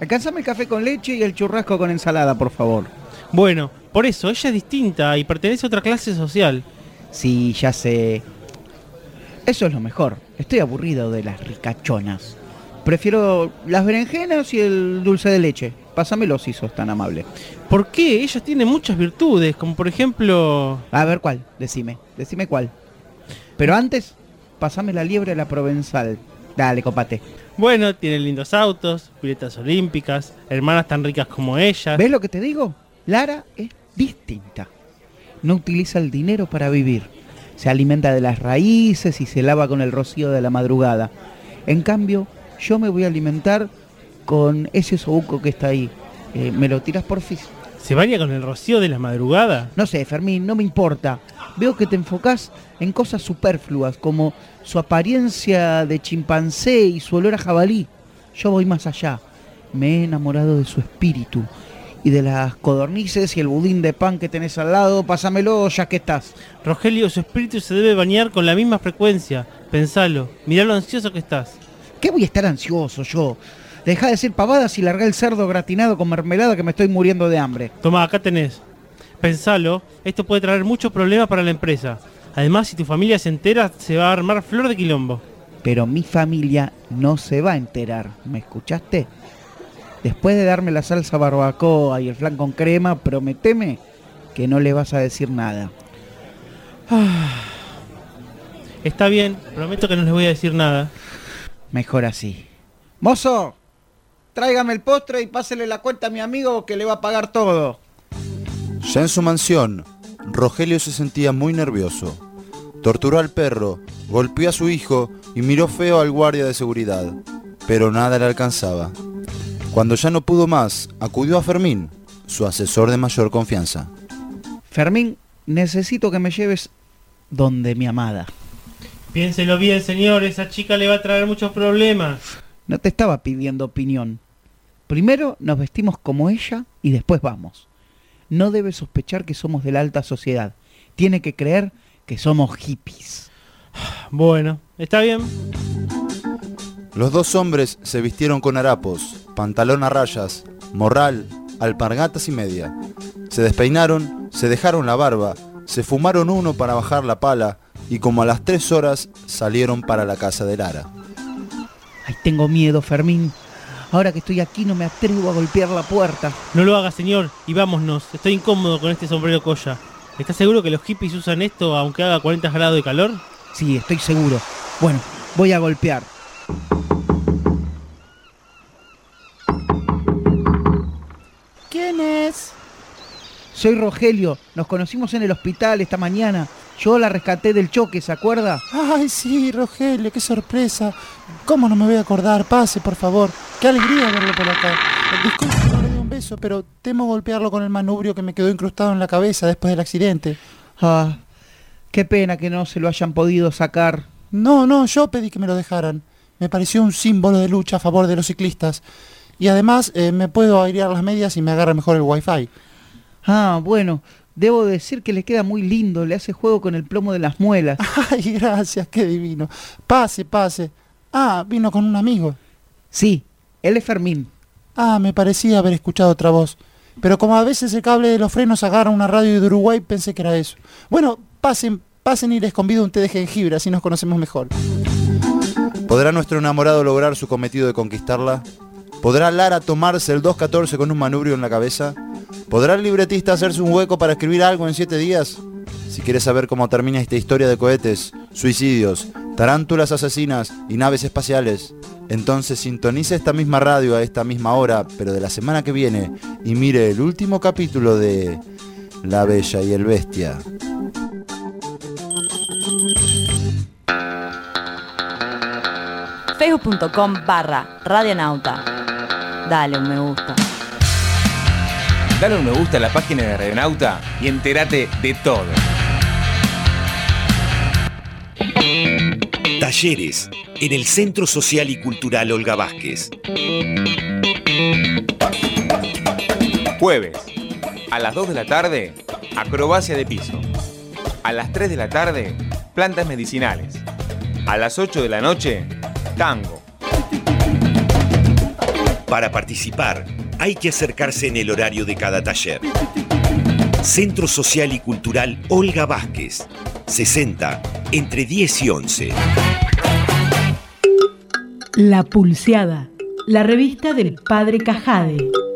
Speaker 4: Alcánzame el café con leche y el churrasco con ensalada, por favor.
Speaker 3: Bueno, por eso, ella es distinta y pertenece a otra clase social.
Speaker 4: Sí, ya sé. Eso es lo mejor. Estoy aburrido de las ricachonas. Prefiero las berenjenas y el dulce de leche. Pásamelo si sos tan amable.
Speaker 3: ¿Por qué? Ellas tienen muchas virtudes, como por ejemplo...
Speaker 4: A ver cuál, decime. Decime cuál. Pero antes, pasame la liebre a la provenzal. Dale, copate.
Speaker 3: Bueno, tienen lindos autos, piletas olímpicas, hermanas tan ricas como ellas.
Speaker 4: ¿Ves lo que te digo? Lara es distinta. No utiliza el dinero para vivir. Se alimenta de las raíces y se lava con el rocío de la madrugada. En cambio, yo me voy a alimentar con ese sobuco que está ahí. Eh, ¿Me lo tiras por fin?
Speaker 3: ¿Se baña con el rocío de la madrugada?
Speaker 4: No sé, Fermín, no me importa. Veo que te enfocás en cosas superfluas, como su apariencia de chimpancé y su olor a jabalí. Yo voy más allá. Me he enamorado de su espíritu. Y de las codornices y el budín de pan que tenés al lado, pásamelo ya que estás.
Speaker 3: Rogelio, su espíritu se debe bañar con la misma frecuencia. Pensalo, mirá lo ansioso que estás.
Speaker 4: ¿Qué voy a estar ansioso yo? Deja de decir pavadas y larga el cerdo gratinado con mermelada que me estoy muriendo de hambre.
Speaker 3: Toma, acá tenés. Pensalo, esto puede traer muchos problemas para la empresa. Además, si tu familia se entera, se va a armar flor de quilombo.
Speaker 4: Pero mi familia no se va a enterar, ¿me escuchaste? Después de darme la salsa barbacoa y el flan con crema, prometeme que no le vas a decir nada.
Speaker 3: Está bien, prometo que no les voy a decir nada.
Speaker 4: Mejor así. Mozo, tráigame el postre y pásele la cuenta a mi amigo que le va a pagar todo.
Speaker 2: Ya en su mansión, Rogelio se sentía muy nervioso. Torturó al perro, golpeó a su hijo y miró feo al guardia de seguridad, pero nada le alcanzaba. Cuando ya no pudo más, acudió a Fermín, su asesor de mayor confianza.
Speaker 4: Fermín, necesito que me lleves donde mi amada.
Speaker 3: Piénselo bien, señor, esa chica le va a traer muchos problemas.
Speaker 4: No te estaba pidiendo opinión. Primero nos vestimos como ella y después vamos. No debe sospechar que somos de la alta sociedad. Tiene que creer que somos hippies.
Speaker 3: Bueno, está bien.
Speaker 2: Los dos hombres se vistieron con harapos, pantalón a rayas, morral, alpargatas y media. Se despeinaron, se dejaron la barba, se fumaron uno para bajar la pala y como a las tres horas salieron para la casa de Lara.
Speaker 4: Ay, tengo miedo, Fermín. Ahora que estoy aquí no me atrevo a golpear la puerta.
Speaker 3: No lo haga, señor, y vámonos. Estoy incómodo con este sombrero colla. ¿Estás seguro que los hippies usan esto aunque haga 40 grados de calor?
Speaker 4: Sí, estoy seguro. Bueno, voy a golpear. ¿Quién es? Soy Rogelio. Nos conocimos en el hospital esta mañana. Yo la rescaté del choque, ¿se acuerda?
Speaker 9: Ay, sí, Rogelio, qué sorpresa. ¿Cómo no me voy a acordar? Pase, por favor. Qué alegría verlo por acá. Disculpe que no le dé un beso, pero temo golpearlo con el manubrio que me quedó incrustado en la cabeza después del accidente.
Speaker 4: Ah, qué pena que no se lo hayan podido sacar.
Speaker 9: No, no, yo pedí que me lo dejaran. Me pareció un símbolo de lucha a favor de los ciclistas. Y además eh, me puedo airear las medias y me agarra mejor el wifi.
Speaker 4: Ah, bueno, debo decir que le queda muy lindo, le hace juego con el plomo de las muelas.
Speaker 9: Ay, gracias, qué divino. Pase, pase. Ah, vino con un amigo.
Speaker 4: Sí, él es Fermín.
Speaker 9: Ah, me parecía haber escuchado otra voz. Pero como a veces el cable de los frenos agarra una radio de Uruguay, pensé que era eso. Bueno, pasen, pasen y les convido un té de jengibre, así nos conocemos mejor.
Speaker 2: ¿Podrá nuestro enamorado lograr su cometido de conquistarla? ¿Podrá Lara tomarse el 214 con un manubrio en la cabeza? ¿Podrá el libretista hacerse un hueco para escribir algo en siete días? Si quieres saber cómo termina esta historia de cohetes, suicidios, tarántulas asesinas y naves espaciales, entonces sintonice esta misma radio a esta misma hora, pero de la semana que viene, y mire el último capítulo de La Bella y el Bestia.
Speaker 1: Facebook.com barra Radionauta. Dale un me gusta.
Speaker 5: Dale un me gusta a la página de Radionauta y entérate de todo.
Speaker 10: Talleres en el Centro Social y Cultural Olga Vázquez.
Speaker 5: Jueves, a las 2 de la tarde, acrobacia de piso. A las 3 de la tarde, plantas medicinales. A las 8 de la noche, tango.
Speaker 10: Para participar, hay que acercarse en el horario de cada taller. Centro Social y Cultural Olga Vázquez, 60, entre 10 y 11.
Speaker 11: La Pulseada, la revista del Padre Cajade.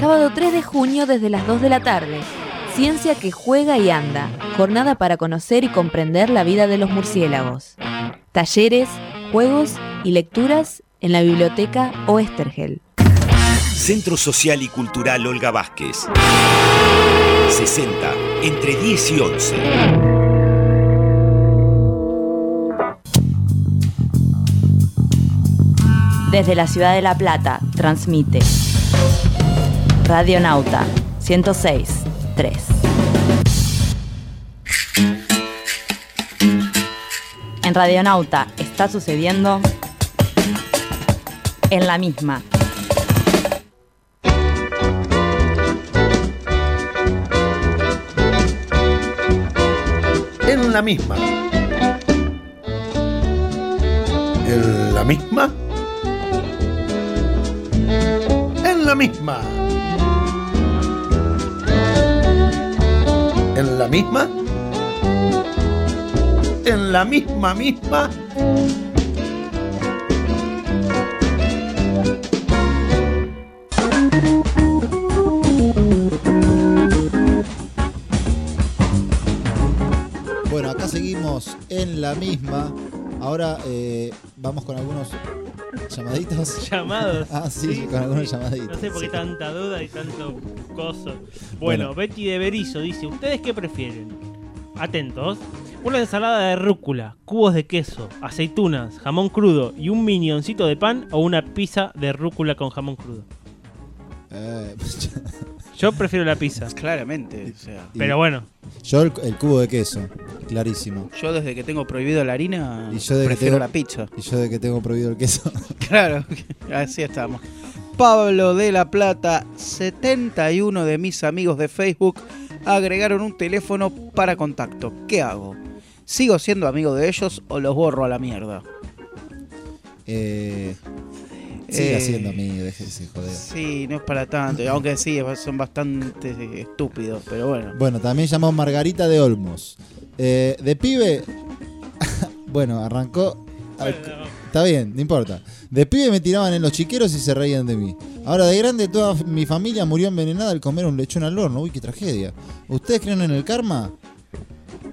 Speaker 1: Sábado 3 de junio desde las 2 de la tarde. Ciencia que juega y anda. Jornada para conocer y comprender la vida de los murciélagos. Talleres, juegos y lecturas en la biblioteca Oestergel.
Speaker 10: Centro Social y Cultural Olga Vázquez. 60, entre 10 y 11.
Speaker 1: Desde la ciudad de La Plata, transmite Radionauta 106.3. En Radionauta está sucediendo en la misma.
Speaker 6: En la misma. En la misma. En la misma. En la misma. En la misma misma.
Speaker 2: Bueno, acá seguimos en la misma. Ahora eh, vamos con algunos llamaditos.
Speaker 3: Llamados.
Speaker 2: Ah, sí, con algunos llamaditos.
Speaker 3: No sé por qué
Speaker 2: sí.
Speaker 3: tanta duda y tanto coso. Bueno,
Speaker 2: Bueno.
Speaker 3: Betty de Berizo dice: ¿Ustedes qué prefieren? Atentos. Una ensalada de rúcula, cubos de queso, aceitunas, jamón crudo y un minioncito de pan o una pizza de rúcula con jamón crudo.
Speaker 2: Eh,
Speaker 3: Yo prefiero la pizza.
Speaker 4: Claramente, o sea.
Speaker 2: y-
Speaker 3: Pero bueno,
Speaker 2: Yo el, el cubo de queso, clarísimo.
Speaker 4: Yo desde que tengo prohibido la harina,
Speaker 2: Y yo desde que
Speaker 4: prefiero
Speaker 2: tengo-
Speaker 4: la pizza.
Speaker 2: Y yo de que tengo prohibido el queso.
Speaker 4: Claro, así estamos. Pablo de la Plata, 71 de mis amigos de Facebook agregaron un teléfono para contacto. ¿Qué hago? ¿Sigo siendo amigo de ellos o los borro a la mierda?
Speaker 2: Eh, siga
Speaker 4: Eh,
Speaker 2: siendo amigo, déjese joder.
Speaker 4: Sí, no es para tanto, aunque sí, son bastante estúpidos, pero bueno.
Speaker 2: Bueno, también llamó Margarita de Olmos. Eh, de pibe, bueno, arrancó. Está bien, no importa. De pibe me tiraban en los chiqueros y se reían de mí. Ahora de grande toda mi familia murió envenenada al comer un lechón al horno. Uy, qué tragedia. ¿Ustedes creen en el karma?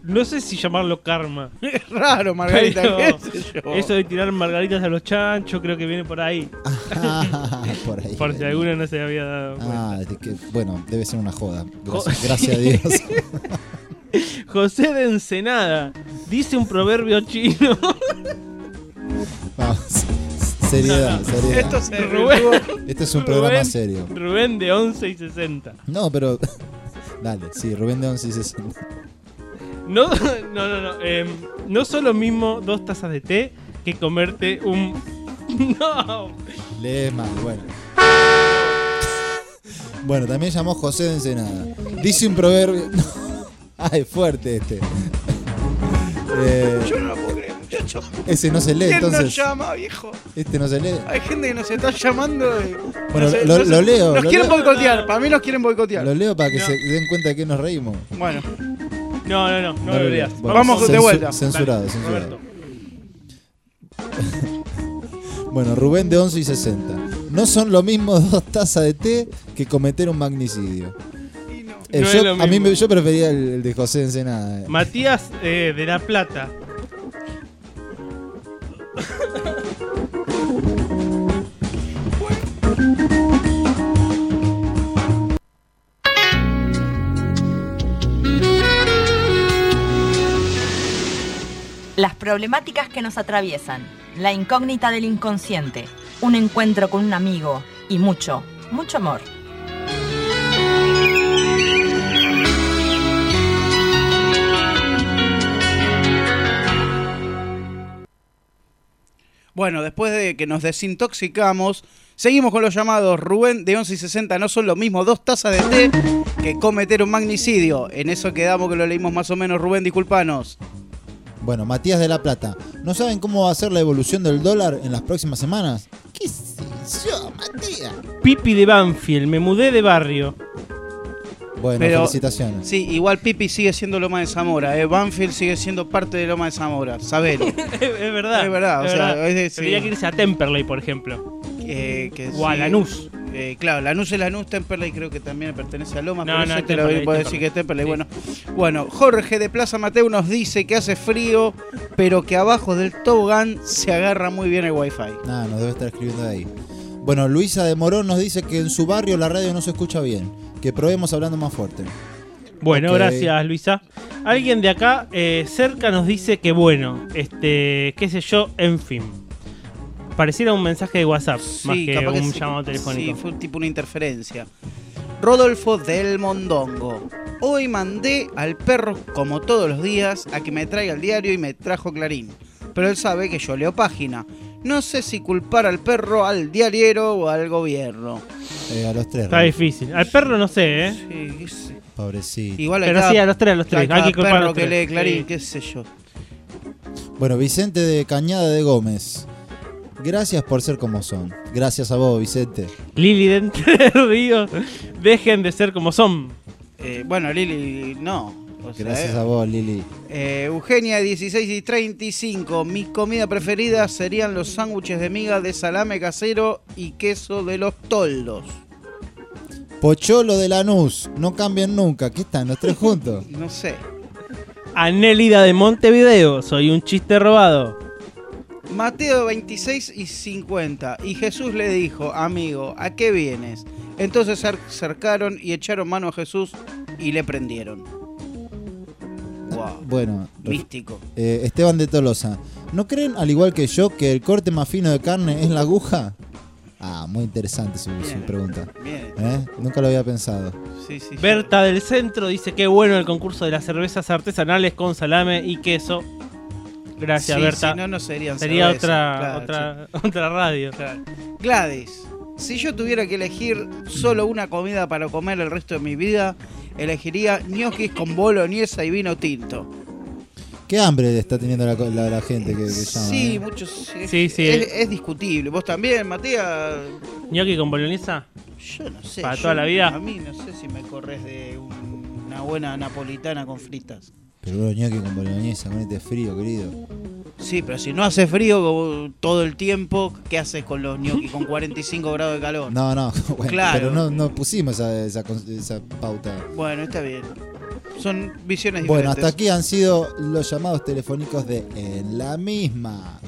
Speaker 3: No sé si llamarlo karma.
Speaker 4: Es raro, Margarita,
Speaker 3: Pero
Speaker 4: qué sé yo.
Speaker 3: Eso de tirar margaritas a los chanchos creo que viene por ahí.
Speaker 2: Ah, por ahí.
Speaker 3: Por si alguno no se había dado cuenta.
Speaker 2: Ah, de que- bueno, debe ser una joda.
Speaker 3: Jo-
Speaker 2: Gracias, gracias a Dios.
Speaker 3: José de Ensenada dice un proverbio chino.
Speaker 2: Vamos. Seriedad, seriedad.
Speaker 4: Esto se
Speaker 3: Rubén,
Speaker 2: Este es un programa serio.
Speaker 3: Rubén de 11 y 60.
Speaker 2: No, pero. Dale, sí, Rubén de 11 y 60.
Speaker 3: No, no, no, no. em, no son lo mismo dos tazas de té que comerte un. No.
Speaker 2: Lee mal, bueno. Bueno, también llamó José de Ensenada. Dice un proverbio. Ay, fuerte este. Eh,
Speaker 4: Yo no lo puedo creer, muchacho.
Speaker 2: ese no se lee,
Speaker 4: ¿Quién nos
Speaker 2: entonces.
Speaker 4: llama, viejo?
Speaker 2: Este no se lee.
Speaker 4: Hay gente que nos está llamando. y-
Speaker 2: Bueno,
Speaker 4: no sé,
Speaker 2: lo-
Speaker 4: no sé,
Speaker 2: lo leo,
Speaker 4: Nos
Speaker 2: lo
Speaker 4: quieren
Speaker 2: leo.
Speaker 4: boicotear, para mí nos quieren boicotear.
Speaker 2: Lo leo para que
Speaker 3: No.
Speaker 2: se den cuenta de que nos reímos.
Speaker 4: Bueno,
Speaker 3: No, no, no, no, lo leas.
Speaker 4: Vamos de vuelta.
Speaker 2: Censurado, censurado. Bueno, Rubén de 11 y 60. No son lo mismo dos tazas de té que cometer un magnicidio. Eh,
Speaker 3: No
Speaker 2: yo,
Speaker 3: es lo
Speaker 2: a mí
Speaker 3: mismo.
Speaker 2: me- yo prefería el, el de José Ensenada. eh.
Speaker 3: Matías eh, de La Plata.
Speaker 1: Las problemáticas que nos atraviesan, la incógnita del inconsciente, un encuentro con un amigo y mucho, mucho amor.
Speaker 4: Bueno, después de que nos desintoxicamos, seguimos con los llamados. Rubén de 11 y 60 no son lo mismo dos tazas de té que cometer un magnicidio. En eso quedamos que lo leímos más o menos. Rubén, disculpanos.
Speaker 2: Bueno, Matías de la Plata. ¿No saben cómo va a ser la evolución del dólar en las próximas semanas? ¿Qué sé yo, Matías?
Speaker 3: Pipi de Banfield, me mudé de barrio.
Speaker 2: Bueno,
Speaker 4: Pero-
Speaker 2: felicitaciones.
Speaker 4: Sí, igual Pipi sigue siendo Loma de Zamora. Eh. Banfield sigue siendo parte de Loma de Zamora. Sabelo.
Speaker 3: es, es verdad.
Speaker 4: Es verdad, o sea, es de- sí.
Speaker 3: Tendría que irse a Temperley, por ejemplo.
Speaker 4: Eh, que
Speaker 3: O a
Speaker 4: sí.
Speaker 3: Lanús.
Speaker 4: Eh, claro, Lanús es Lanús, Temperley creo que también pertenece a Loma,
Speaker 3: No,
Speaker 4: pero
Speaker 3: no,
Speaker 4: eso te lo
Speaker 3: Temperley,
Speaker 4: puedo decir que es Temperley. Bueno, bueno, Jorge de Plaza Mateo nos dice que hace frío, pero que abajo del tobogán se agarra muy bien el wifi.
Speaker 2: Nada, nos debe estar escribiendo de ahí. Bueno, Luisa de Morón nos dice que en su barrio la radio no se escucha bien. Que probemos hablando más fuerte.
Speaker 3: Bueno, gracias Luisa. Alguien de acá eh, cerca nos dice que bueno, este, qué sé yo, en fin. Pareciera un mensaje de WhatsApp más que un
Speaker 4: sí.
Speaker 3: llamado telefónico.
Speaker 4: Sí, fue tipo una interferencia. Rodolfo del Mondongo. Hoy mandé al perro, como todos los días, a que me traiga el diario y me trajo Clarín. Pero él sabe que yo leo página. No sé si culpar al perro, al diariero o al gobierno.
Speaker 2: Eh, a los tres.
Speaker 3: Está difícil. Al perro no sé, ¿eh?
Speaker 4: Sí, qué sé.
Speaker 2: Pobrecito.
Speaker 4: Igual
Speaker 3: Pero
Speaker 4: cada-
Speaker 3: sí, a los tres, a los tres.
Speaker 4: cada
Speaker 3: Hay que culpar a
Speaker 4: perro
Speaker 3: los
Speaker 4: que lee Clarín,
Speaker 3: Sí.
Speaker 4: qué sé yo.
Speaker 2: Bueno, Vicente de Cañada de Gómez. Gracias por ser como son. Gracias a vos, Vicente.
Speaker 3: Lili de Entre Ríos, dejen de ser como son.
Speaker 4: Eh, bueno, Lili, no. O sea,
Speaker 2: Gracias
Speaker 4: eh,
Speaker 2: a vos, Lili.
Speaker 4: Eh, Eugenia, 16 y 35. Mi comida preferida serían los sándwiches de miga de salame casero y queso de los toldos.
Speaker 2: Pocholo de Lanús. No cambian nunca. ¿Qué están los tres juntos?
Speaker 4: No sé.
Speaker 3: Anélida de Montevideo, soy un chiste robado.
Speaker 4: Mateo, 26 y 50. Y Jesús le dijo, amigo, ¿a qué vienes? Entonces se acercaron y echaron mano a Jesús y le prendieron. Wow.
Speaker 2: Bueno,
Speaker 4: Místico.
Speaker 2: eh, Esteban de Tolosa. ¿No creen, al igual que yo, que el corte más fino de carne es la aguja? Ah, muy interesante su, su pregunta.
Speaker 4: Bien.
Speaker 2: ¿Eh? Nunca lo había pensado.
Speaker 4: Sí, sí.
Speaker 3: Berta del Centro dice que bueno el concurso de las cervezas artesanales con salame y queso. Gracias,
Speaker 4: Sí,
Speaker 3: Berta.
Speaker 4: si no, no serían
Speaker 3: Sería
Speaker 4: cervezas,
Speaker 3: otra,
Speaker 4: claro,
Speaker 3: otra, otra radio.
Speaker 4: Gladys, si yo tuviera que elegir solo una comida para comer el resto de mi vida, elegiría ñoquis con boloñesa y vino tinto.
Speaker 2: ¿Qué hambre está teniendo la, co- la- la gente que, que llama?
Speaker 4: Sí,
Speaker 2: eh?
Speaker 4: muchos. es-
Speaker 3: Sí, sí.
Speaker 4: Es, es discutible. ¿Vos también, Matías?
Speaker 3: ¿Ñoqui con boloñesa?
Speaker 4: Yo no sé.
Speaker 3: ¿Para
Speaker 4: yo-
Speaker 3: toda la vida?
Speaker 4: A mí no sé si me corres de un- una buena napolitana con fritas.
Speaker 2: Pero bro, ñoqui con boloñesa, con este frío, querido.
Speaker 4: Sí, pero si no hace frío todo el tiempo, ¿qué haces con los ñoquis con 45 grados de calor?
Speaker 2: No, no, bueno,
Speaker 4: Claro.
Speaker 2: pero no, no pusimos esa, esa, esa pauta.
Speaker 4: Bueno, está bien. Son visiones
Speaker 2: Bueno,
Speaker 4: diferentes.
Speaker 2: hasta aquí han sido los llamados telefónicos de En la misma.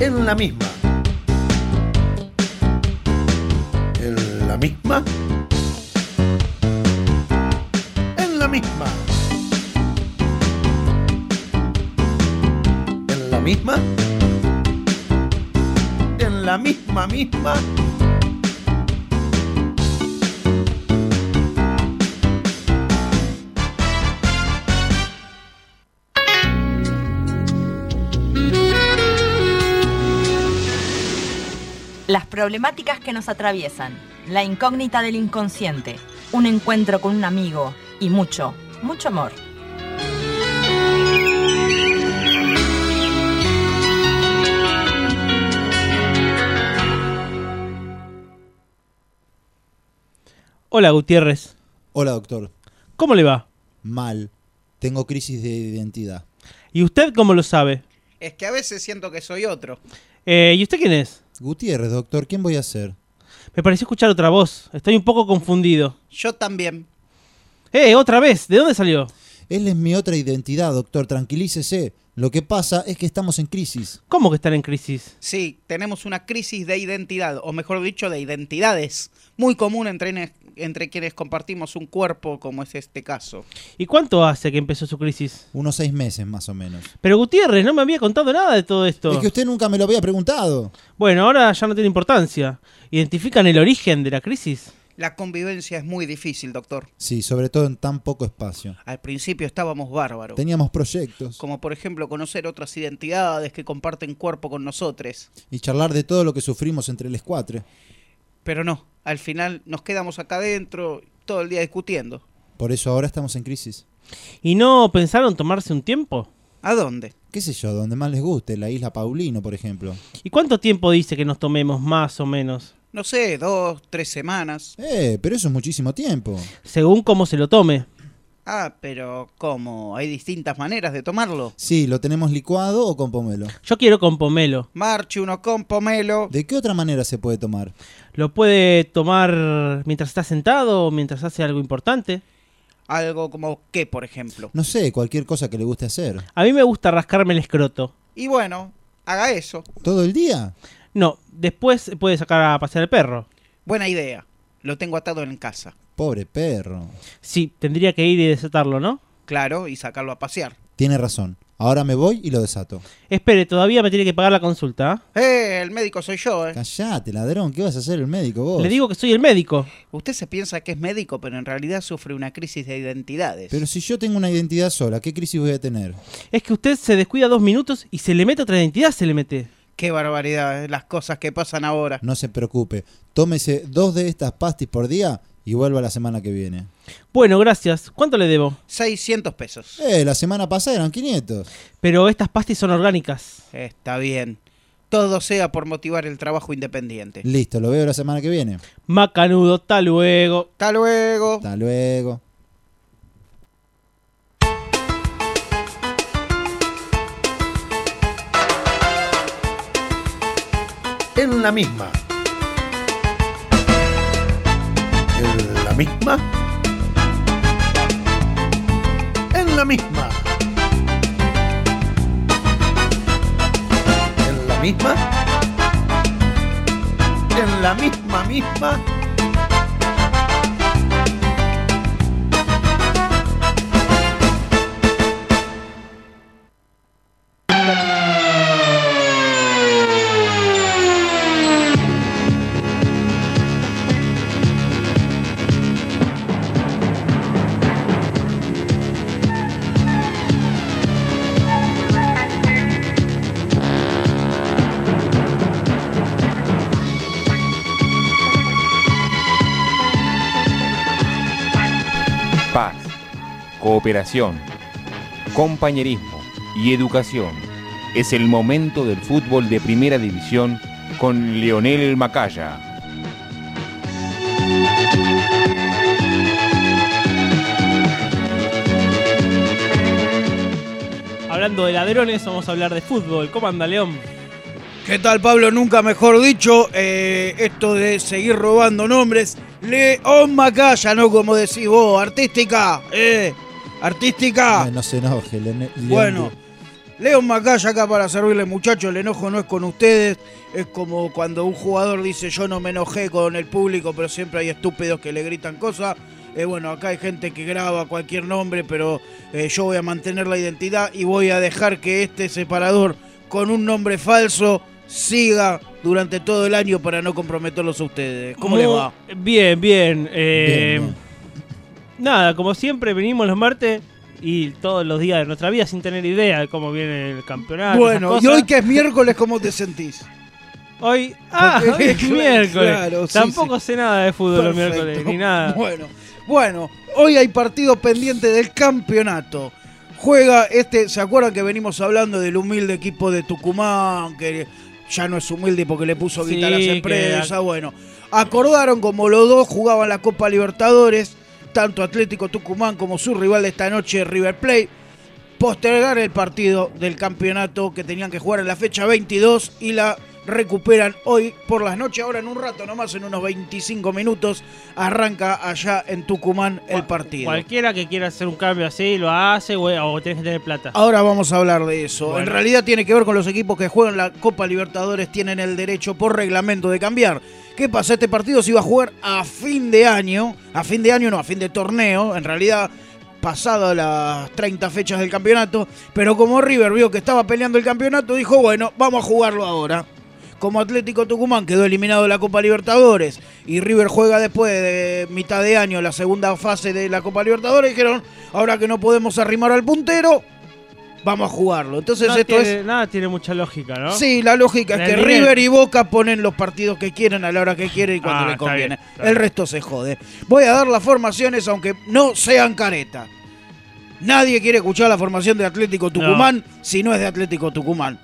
Speaker 6: En la misma. La misma. En la misma. En la misma. En la misma misma.
Speaker 1: Las problemáticas que nos atraviesan, la incógnita del inconsciente, un encuentro con un amigo y mucho, mucho amor.
Speaker 3: Hola, Gutiérrez.
Speaker 2: Hola, doctor.
Speaker 3: ¿Cómo le va?
Speaker 2: Mal. Tengo crisis de identidad.
Speaker 3: ¿Y usted cómo lo sabe?
Speaker 4: Es que a veces siento que soy otro.
Speaker 3: Eh, ¿Y usted quién es?
Speaker 2: Gutiérrez, doctor, ¿quién voy a ser?
Speaker 3: Me pareció escuchar otra voz. Estoy un poco confundido.
Speaker 4: Yo también.
Speaker 3: ¡Eh, otra vez! ¿De dónde salió?
Speaker 2: Él es mi otra identidad, doctor, tranquilícese. Lo que pasa es que estamos en crisis.
Speaker 3: ¿Cómo que están en crisis?
Speaker 4: Sí, tenemos una crisis de identidad, o mejor dicho, de identidades, muy común entre, entre quienes compartimos un cuerpo como es este caso.
Speaker 3: ¿Y cuánto hace que empezó su crisis?
Speaker 2: Unos seis meses más o menos.
Speaker 3: Pero Gutiérrez no me había contado nada de todo esto.
Speaker 2: Es que usted nunca me lo había preguntado.
Speaker 3: Bueno, ahora ya no tiene importancia. ¿Identifican el origen de la crisis?
Speaker 4: La convivencia es muy difícil, doctor.
Speaker 2: Sí, sobre todo en tan poco espacio.
Speaker 4: Al principio estábamos bárbaros.
Speaker 2: Teníamos proyectos
Speaker 4: Como por ejemplo conocer otras identidades que comparten cuerpo con nosotros.
Speaker 2: y charlar de todo lo que sufrimos entre el escuatre.
Speaker 4: Pero no, al final nos quedamos acá adentro todo el día discutiendo.
Speaker 2: Por eso ahora estamos en crisis.
Speaker 3: ¿Y no pensaron tomarse un tiempo?
Speaker 4: ¿A dónde?
Speaker 2: ¿Qué sé yo? Donde más les guste, la isla Paulino, por ejemplo.
Speaker 3: ¿Y cuánto tiempo dice que nos tomemos más o menos?
Speaker 4: No sé, dos, tres semanas.
Speaker 2: Eh, pero eso es muchísimo tiempo.
Speaker 3: Según cómo se lo tome.
Speaker 4: Ah, pero ¿cómo? Hay distintas maneras de tomarlo.
Speaker 2: Sí, ¿lo tenemos licuado o con pomelo?
Speaker 3: Yo quiero con pomelo.
Speaker 4: Marche uno con pomelo.
Speaker 2: ¿De qué otra manera se puede tomar?
Speaker 3: ¿Lo puede tomar mientras está sentado o mientras hace algo importante?
Speaker 4: Algo como qué, por ejemplo.
Speaker 2: No sé, cualquier cosa que le guste hacer.
Speaker 3: A mí me gusta rascarme el escroto.
Speaker 4: Y bueno, haga eso.
Speaker 2: ¿Todo el día?
Speaker 3: No, después puede sacar a pasear al perro.
Speaker 4: Buena idea. Lo tengo atado en casa.
Speaker 2: Pobre perro.
Speaker 3: Sí, tendría que ir y desatarlo, ¿no?
Speaker 4: Claro, y sacarlo a pasear.
Speaker 2: Tiene razón. Ahora me voy y lo desato.
Speaker 3: Espere, todavía me tiene que pagar la consulta. ¿ah?
Speaker 4: Eh, el médico soy yo, eh.
Speaker 2: Callate, ladrón. ¿Qué vas a hacer el médico vos?
Speaker 3: Le digo que soy el médico.
Speaker 4: Usted se piensa que es médico, pero en realidad sufre una crisis de identidades.
Speaker 2: Pero si yo tengo una identidad sola, ¿qué crisis voy a tener?
Speaker 3: Es que usted se descuida dos minutos y se le mete otra identidad, se le mete.
Speaker 4: Qué barbaridad, eh, las cosas que pasan ahora.
Speaker 2: No se preocupe. Tómese dos de estas pastis por día y vuelva la semana que viene.
Speaker 3: Bueno, gracias. ¿Cuánto le debo?
Speaker 4: 600 pesos.
Speaker 2: Eh, la semana pasada eran 500.
Speaker 3: Pero estas pastis son orgánicas.
Speaker 4: Está bien. Todo sea por motivar el trabajo independiente.
Speaker 2: Listo, lo veo la semana que viene.
Speaker 3: Macanudo, hasta luego.
Speaker 4: Hasta luego.
Speaker 2: Hasta luego.
Speaker 6: En la misma. En la misma. En la misma. En la misma. En la misma misma.
Speaker 5: Cooperación, compañerismo y educación. Es el momento del fútbol de primera división con Leonel Macaya.
Speaker 3: Hablando de ladrones, vamos a hablar de fútbol. ¿Cómo anda, León?
Speaker 4: ¿Qué tal, Pablo? Nunca mejor dicho, eh, esto de seguir robando nombres. León Macaya, no como decís vos, artística, eh, artística.
Speaker 2: No se enoje, León.
Speaker 4: Bueno, León Macaya acá para servirle, muchachos. El enojo no es con ustedes. Es como cuando un jugador dice: Yo no me enojé con el público, pero siempre hay estúpidos que le gritan cosas. Eh, bueno, acá hay gente que graba cualquier nombre, pero eh, yo voy a mantener la identidad y voy a dejar que este separador con un nombre falso siga durante todo el año para no comprometerlos a ustedes. ¿Cómo les
Speaker 3: Muy-
Speaker 4: va?
Speaker 3: Bien, bien. eh,
Speaker 2: Bien, bien.
Speaker 3: Nada, como siempre, venimos los martes y todos los días de nuestra vida sin tener idea de cómo viene el campeonato.
Speaker 4: Bueno, y hoy que es miércoles, ¿cómo te sentís?
Speaker 3: Hoy, ah,
Speaker 4: Porque-
Speaker 3: hoy es miércoles.
Speaker 4: claro, sí,
Speaker 3: Tampoco sé nada de fútbol los miércoles, ni nada.
Speaker 4: Bueno, bueno, hoy hay partido pendiente del campeonato. Juega este, ¿se acuerdan que venimos hablando del humilde equipo de Tucumán? Que ya no es humilde porque le puso guita a las
Speaker 3: Sí, que-
Speaker 4: empresas. Bueno, acordaron como los dos jugaban la Copa Libertadores, tanto Atlético Tucumán como su rival de esta noche, River Plate, postergar el partido del campeonato que tenían que jugar en la fecha 22 y la recuperan hoy por las noches. Ahora en un rato, nomás en unos 25 minutos, arranca allá en Tucumán el partido.
Speaker 3: Cualquiera que quiera hacer un cambio así lo hace o, o tenés que tener plata.
Speaker 4: Ahora vamos a hablar de eso.
Speaker 3: Bueno.
Speaker 4: En realidad tiene que ver con los equipos que juegan la Copa Libertadores, tienen el derecho por reglamento de cambiar. ¿Qué pasa? Este partido se iba a jugar a fin de año, a fin de año no, a fin de torneo, en realidad pasado las 30 fechas del campeonato, pero como River vio que estaba peleando el campeonato, dijo, bueno, vamos a jugarlo ahora. Como Atlético Tucumán quedó eliminado de la Copa Libertadores y River juega después de mitad de año la segunda fase de la Copa Libertadores, dijeron, ahora que no podemos arrimar al puntero, vamos a jugarlo. Entonces
Speaker 3: No
Speaker 4: esto
Speaker 3: tiene-
Speaker 4: es...
Speaker 3: Nada tiene mucha lógica, ¿no?
Speaker 4: Sí, la lógica es que
Speaker 3: nivel.
Speaker 4: River y Boca ponen los partidos que quieren a la hora que quieren y cuando
Speaker 3: Ah,
Speaker 4: le
Speaker 3: está
Speaker 4: conviene.
Speaker 3: bien, está
Speaker 4: el resto se jode. Voy a dar las formaciones aunque no sean careta. Nadie quiere escuchar la formación de Atlético Tucumán si no es de Atlético Tucumán.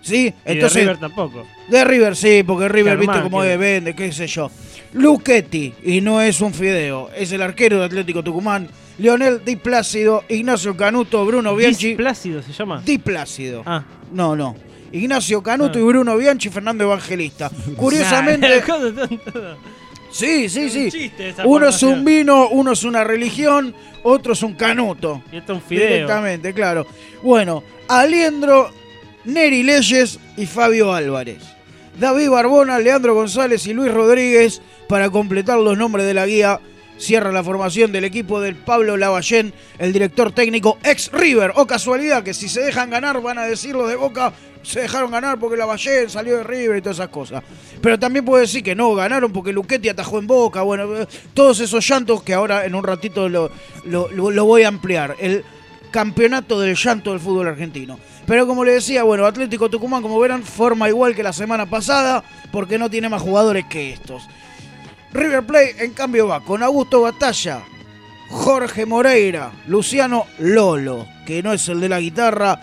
Speaker 4: ¿Sí?
Speaker 3: Y de River tampoco.
Speaker 4: de River sí, porque River,
Speaker 3: Germán,
Speaker 4: viste cómo es, vende, qué sé yo. Luchetti, y no es un fideo, es el arquero de Atlético Tucumán. Leonel Di Plácido, Ignacio Canuto, Bruno Bianchi.
Speaker 3: Plácido se llama.
Speaker 4: Di Plácido.
Speaker 3: Ah.
Speaker 4: No, no. Ignacio Canuto
Speaker 3: Ah.
Speaker 4: y Bruno Bianchi, Fernando Evangelista. Curiosamente. Sí, sí, sí.
Speaker 3: chiste
Speaker 4: Uno es un vino, uno es una religión, otro es un canuto.
Speaker 3: Y esto es un fideo.
Speaker 4: Directamente, claro. Bueno, Aliendro, Neri Leyes y Fabio Álvarez. David Barbona, Leandro González y Luis Rodríguez para completar los nombres de la guía. Cierra la formación del equipo del Pablo Lavallén, el director técnico ex River. O casualidad que si se dejan ganar van a decir los de Boca, se dejaron ganar porque Lavallén salió de River y todas esas cosas. Pero también puede decir que no, ganaron porque Luchetti atajó en Boca. Bueno, eh, todos esos llantos que ahora en un ratito lo voy a ampliar. El campeonato del llanto del fútbol argentino. Pero como le decía, bueno, Atlético Tucumán, como verán, forma igual que la semana pasada porque no tiene más jugadores que estos. River Plate, en cambio, va con Augusto Batalla, Jorge Moreira, Luciano Lolo, que no es el de la guitarra,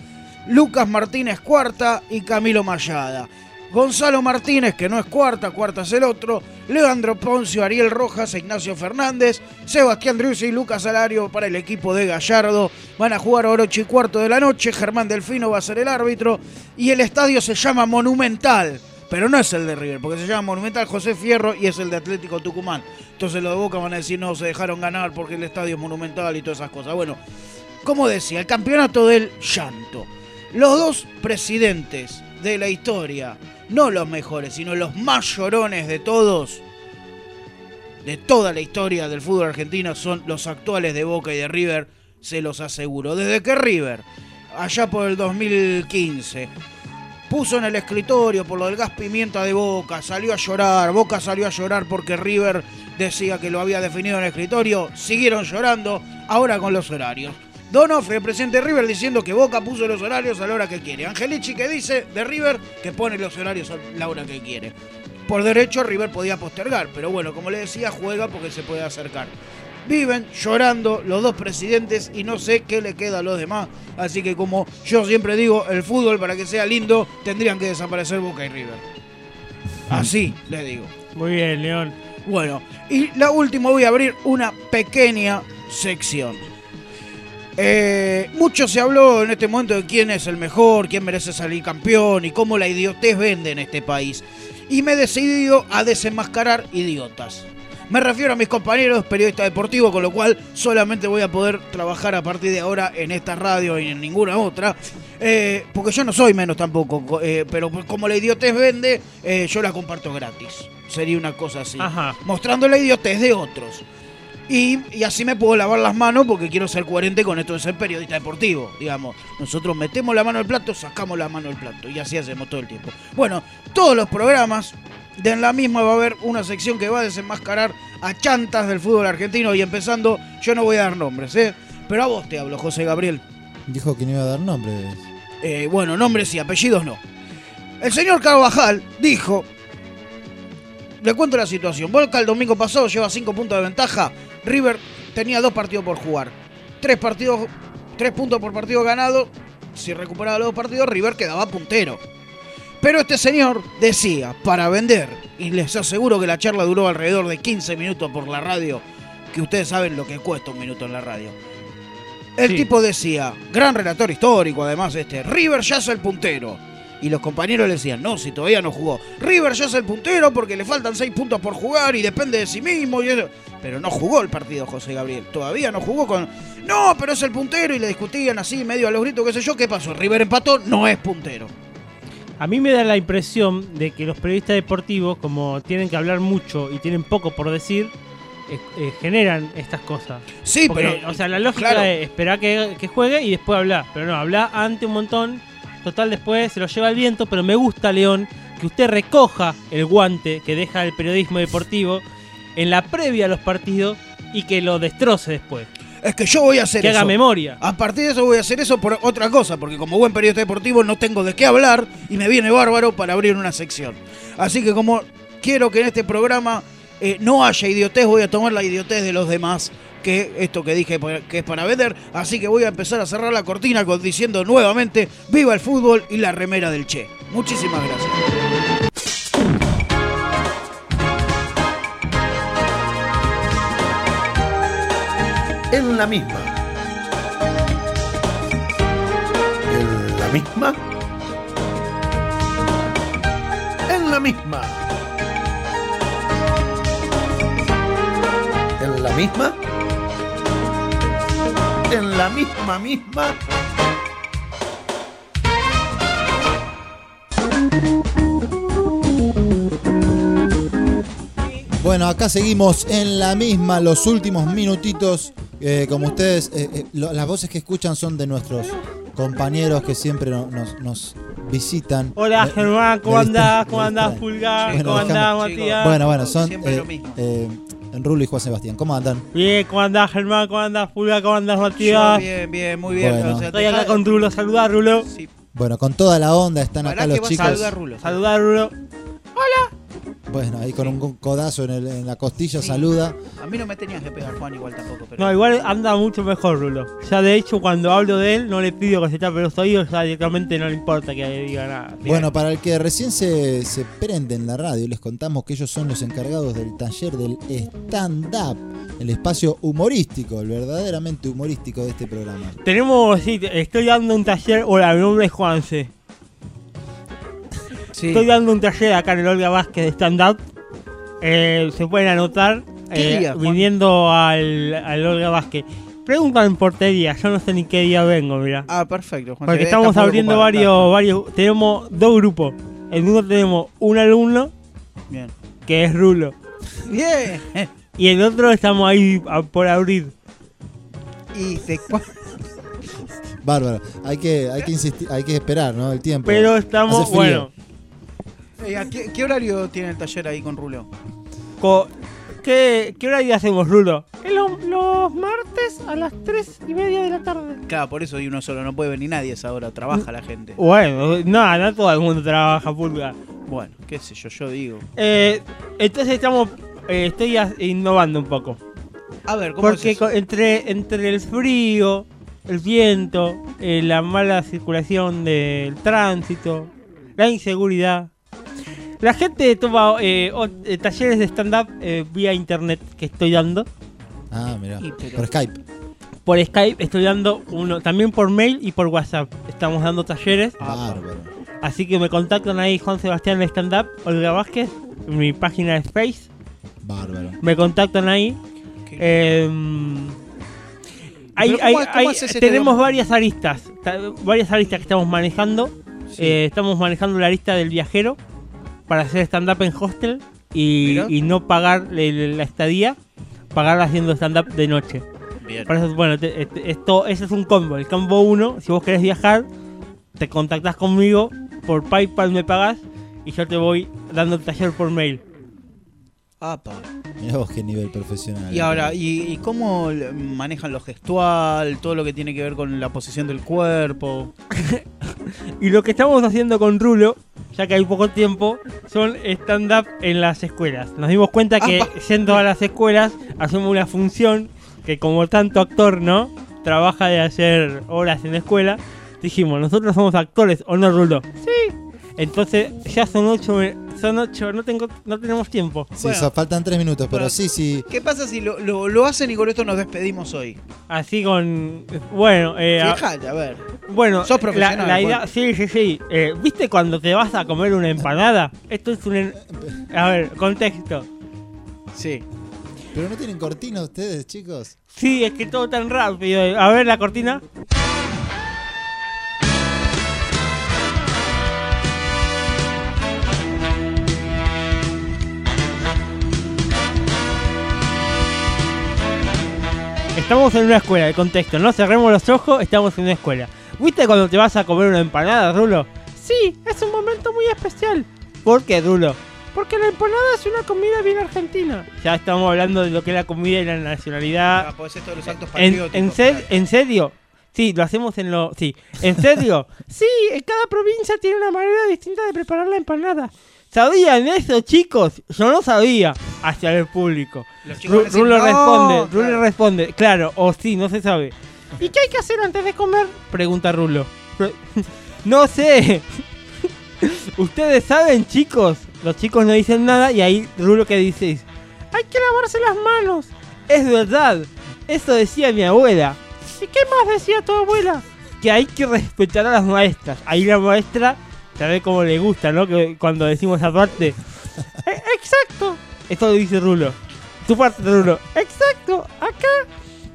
Speaker 4: Lucas Martínez Cuarta y Camilo Mayada. Gonzalo Martínez, que no es cuarta, cuarta es el otro, Leandro Poncio, Ariel Rojas, Ignacio Fernández, Sebastián Driussi y Lucas Salario para el equipo de Gallardo. Van a jugar a y cuarto de la noche, Germán Delfino va a ser el árbitro y el estadio se llama Monumental, pero no es el de River, porque se llama Monumental José Fierro y es el de Atlético Tucumán. Entonces los de Boca van a decir, no, se dejaron ganar porque el estadio es monumental y todas esas cosas. Bueno, como decía, el campeonato del llanto. Los dos presidentes de la historia, no los mejores, sino los más llorones de todos, de toda la historia del fútbol argentino, son los actuales de Boca y de River, se los aseguro. Desde que River, allá por el 2015, puso en el escritorio por lo del gas pimienta de Boca, salió a llorar, Boca salió a llorar porque River decía que lo había definido en el escritorio, siguieron llorando, ahora con los horarios. Donofre, el presidente de River, diciendo que Boca puso los horarios a la hora que quiere. Angelici que dice de River que pone los horarios a la hora que quiere. Por derecho River podía postergar, pero bueno, como le decía, juega porque se puede acercar. Viven llorando los dos presidentes y no sé qué le queda a los demás. Así que como yo siempre digo, el fútbol para que sea lindo tendrían que desaparecer Boca y River. Así le digo.
Speaker 3: Muy bien, León.
Speaker 4: Bueno, y la última voy a abrir una pequeña sección. Eh, mucho se habló en este momento de quién es el mejor, quién merece salir campeón y cómo la idiotez vende en este país. Y me he decidido a desenmascarar idiotas. Me refiero a mis compañeros periodistas deportivos, con lo cual solamente voy a poder trabajar a partir de ahora en esta radio y en ninguna otra. Eh, porque yo no soy menos tampoco, co- eh, pero como la idiotez vende, eh, yo la comparto gratis. Sería una cosa así.
Speaker 3: Ajá.
Speaker 4: Mostrando la idiotez de otros. Y, y así me puedo lavar las manos porque quiero ser coherente con esto de ser periodista deportivo. Digamos, nosotros metemos la mano al plato, sacamos la mano al plato. Y así hacemos todo el tiempo. Bueno, todos los programas de en la misma va a haber una sección que va a desenmascarar a chantas del fútbol argentino. Y empezando, yo no voy a dar nombres, ¿eh? Pero a vos te hablo, José Gabriel.
Speaker 2: Dijo que no iba a dar nombres.
Speaker 4: Eh, bueno, nombres y apellidos no. El señor Carvajal dijo. Le cuento la situación. Boca el domingo pasado lleva 5 puntos de ventaja. River tenía dos partidos por jugar. Partidos, tres puntos por partido ganado. Si recuperaba los dos partidos, River quedaba puntero. Pero este señor decía, para vender, y les aseguro que la charla duró alrededor de 15 minutos por la radio, que ustedes saben lo que cuesta un minuto en la radio. El
Speaker 3: Sí.
Speaker 4: tipo decía, gran relator histórico además este, River ya es el puntero. Y los compañeros le decían, no, si todavía no jugó. River ya es el puntero porque le faltan seis puntos por jugar y depende de sí mismo. Y eso. Pero no jugó el partido José Gabriel. Todavía no jugó con... No, pero es el puntero y le discutían así, medio a los gritos, qué sé yo. ¿Qué pasó? River empató, no es puntero.
Speaker 3: A mí me da la impresión de que los periodistas deportivos, como tienen que hablar mucho y tienen poco por decir, eh, eh, generan estas cosas.
Speaker 4: Sí,
Speaker 3: Porque,
Speaker 4: pero...
Speaker 3: o sea, la lógica
Speaker 4: claro.
Speaker 3: es esperar que, que juegue y después hablar. Pero no, habla antes un montón. Total, después se lo lleva el viento. Pero me gusta, León, que usted recoja el guante que deja el periodismo deportivo en la previa a los partidos y que lo destroce después.
Speaker 4: Es que yo voy a hacer
Speaker 3: Que
Speaker 4: eso.
Speaker 3: haga memoria.
Speaker 4: A partir de eso voy a hacer eso por otra cosa, porque como buen periodista deportivo no tengo de qué hablar y me viene bárbaro para abrir una sección. Así que como quiero que en este programa eh, no haya idiotez, voy a tomar la idiotez de los demás, que esto que dije que es para vender. Así que voy a empezar a cerrar la cortina con, diciendo nuevamente, viva el fútbol y la remera del Che. Muchísimas gracias.
Speaker 6: La misma. En la misma. En la misma. En la misma. En la misma misma.
Speaker 2: Bueno, acá seguimos en la misma, los últimos minutitos. Eh, como ustedes, eh, eh, lo- las voces que escuchan son de nuestros compañeros que siempre no- nos, nos visitan.
Speaker 3: Hola Germán, ¿cómo andás? ¿Cómo andás. Pulgar?
Speaker 2: Bueno,
Speaker 3: ¿Cómo andás, Matías?
Speaker 2: Bueno, bueno, son
Speaker 4: Siempre
Speaker 2: eh,
Speaker 4: lo mismo.
Speaker 2: eh, Rulo y Juan Sebastián. ¿Cómo andan?
Speaker 3: Bien, ¿cómo andás, Germán? ¿Cómo andás, Pulgar? ¿Cómo andás,
Speaker 4: Yo
Speaker 3: Matías?
Speaker 4: bien, bien, muy bien.
Speaker 2: Bueno.
Speaker 4: O sea,
Speaker 3: Estoy acá con Rulo. Saludá, Rulo.
Speaker 4: Sí,
Speaker 2: Bueno, con toda la onda están
Speaker 4: pará
Speaker 2: acá
Speaker 4: que
Speaker 2: los chicos.
Speaker 4: saludar, Rulo.
Speaker 3: Saludá, Rulo.
Speaker 2: Bueno, ahí con un codazo en, el- en la costilla
Speaker 4: Sí.
Speaker 2: saluda.
Speaker 4: A mí no me tenías que pegar, Juan, igual tampoco. Pero...
Speaker 3: No, igual anda mucho mejor, Rulo. Ya de hecho, cuando hablo de él, no le pido que se tape los oídos, ya directamente no le importa que diga nada.
Speaker 2: Bueno, para el que recién se, se prende en la radio, les contamos que ellos son los encargados del taller del stand-up, el espacio humorístico, el verdaderamente humorístico de este programa.
Speaker 3: Tenemos, sí, estoy dando un taller. Hola, mi nombre es Juanse.
Speaker 4: Sí.
Speaker 3: Estoy dando un taller acá en el Olga Vázquez de stand-up. Eh, se pueden anotar
Speaker 4: ¿Qué
Speaker 3: eh,
Speaker 4: día,
Speaker 3: viniendo al, al Olga Vázquez. Preguntan en portería, yo no sé ni qué día vengo, mira.
Speaker 4: Ah, perfecto, Juan.
Speaker 3: Porque
Speaker 4: se
Speaker 3: estamos abriendo
Speaker 4: ocupado,
Speaker 3: varios, varios. Tenemos dos grupos. En uno tenemos un alumno.
Speaker 4: Bien.
Speaker 3: que es Rulo.
Speaker 4: Bien.
Speaker 3: Y el otro estamos ahí a- por abrir.
Speaker 4: Y cu-
Speaker 2: Bárbaro, hay que, hay que insistir, hay que esperar, ¿no? El tiempo.
Speaker 3: Pero estamos, bueno.
Speaker 4: Eh, ¿a ¿qué, qué horario tiene el taller ahí con Rulo?
Speaker 3: co- ¿qué, ¿Qué hora hacemos, Rulo? Los, los martes a las 3 y media de la tarde.
Speaker 4: Claro, por eso hay uno solo, no puede venir nadie a esa hora, trabaja la gente.
Speaker 3: Bueno, no, no todo el mundo trabaja, pulga.
Speaker 4: Bueno, qué sé yo, yo digo.
Speaker 3: Eh, entonces estamos, eh, estoy innovando un poco.
Speaker 4: A ver, ¿cómo
Speaker 3: Porque
Speaker 4: es eso?
Speaker 3: co- entre, entre el frío, el viento, eh, la mala circulación del tránsito, la inseguridad. La gente toma eh, o- eh, talleres de stand-up eh, vía internet que estoy dando.
Speaker 2: Ah, mira, por Skype.
Speaker 3: Por Skype estoy dando uno, también por mail y por WhatsApp. Estamos dando talleres.
Speaker 4: Ah,
Speaker 2: Bárbaro.
Speaker 3: Así que me contactan ahí Juan Sebastián de Stand Up, Olga Vázquez, en mi página de Face.
Speaker 2: Bárbaro.
Speaker 3: Me contactan ahí. Eh, hay-
Speaker 4: Pero
Speaker 3: hay-
Speaker 4: ¿cómo- cómo
Speaker 3: hay-
Speaker 4: haces este
Speaker 3: tenemos varias aristas, ta- varias aristas que estamos manejando.
Speaker 4: Sí.
Speaker 3: Eh, estamos manejando la arista del viajero para hacer stand-up en hostel y, no pagar el- la estadía, pagarla haciendo stand-up de noche.
Speaker 4: Bien.
Speaker 3: Por eso, bueno, te- te- esto, ese es un combo. El combo 1, si vos querés viajar, te contactás conmigo, por PayPal me pagas y yo te voy dando el taller por mail.
Speaker 4: Apa.
Speaker 2: Mirá vos qué nivel profesional.
Speaker 4: Y ahora, ¿y, y cómo manejan lo gestual, todo lo que tiene que ver con la posición del cuerpo?
Speaker 3: Y lo que estamos haciendo con Rulo, ya que hay poco tiempo, son stand-up en las escuelas. Nos dimos cuenta que
Speaker 4: Apa.
Speaker 3: yendo a las escuelas hacemos una función que como tanto actor, ¿no? Trabaja de hacer horas en la escuela. Dijimos, nosotros somos actores, ¿o no, Rulo? Sí. Entonces ya son ocho, son ocho, no tengo, no tenemos tiempo.
Speaker 2: Sí,
Speaker 4: Bueno.
Speaker 2: so- faltan tres minutos, pero
Speaker 4: Bueno.
Speaker 2: sí, sí.
Speaker 4: ¿Qué pasa si lo, lo- lo hacen y con esto nos despedimos hoy?
Speaker 3: Así con, bueno, eh,
Speaker 4: Fíjate, a ver.
Speaker 3: bueno,
Speaker 4: Sos profesional,
Speaker 3: la idea, sí, sí, sí. Eh, ¿Viste cuando te vas a comer una empanada? Esto es un, en- a ver, contexto.
Speaker 4: Sí.
Speaker 2: Pero no tienen cortina ustedes, chicos.
Speaker 3: Sí, es que todo tan rápido. A ver la cortina. Estamos en una escuela, el contexto, no cerremos los ojos, estamos en una escuela. ¿Viste cuando te vas a comer una empanada, Rulo? Sí, es un momento muy especial. ¿Por qué, Rulo? Porque la empanada es una comida bien argentina. Ya estamos hablando de lo que es la comida y la nacionalidad.
Speaker 4: Ah, podés hacer todos los actos
Speaker 3: ¿En, ser-. ¿En serio? Sí, lo hacemos en lo... Sí, ¿en serio? sí, en cada provincia tiene una manera distinta de preparar la empanada. ¿Sabían eso, chicos? Yo no sabía. Hacia el público. Rulo
Speaker 4: "No",
Speaker 3: responde, Rulo
Speaker 4: claro.
Speaker 3: responde. Claro, o sí, no se sabe. ¿Y qué hay que hacer antes de comer? Pregunta Rulo. No sé. Ustedes saben, chicos. Los chicos no dicen nada y ahí Rulo que dice, hay que lavarse las manos. Es verdad. Eso decía mi abuela. ¿Y qué más decía tu abuela? Que hay que respetar a las maestras. Ahí la maestra sabe cómo le gusta, ¿no? Que cuando decimos parte. "Eh, Exacto. Esto lo dice Rulo. Tu parte, Rulo. Exacto. Acá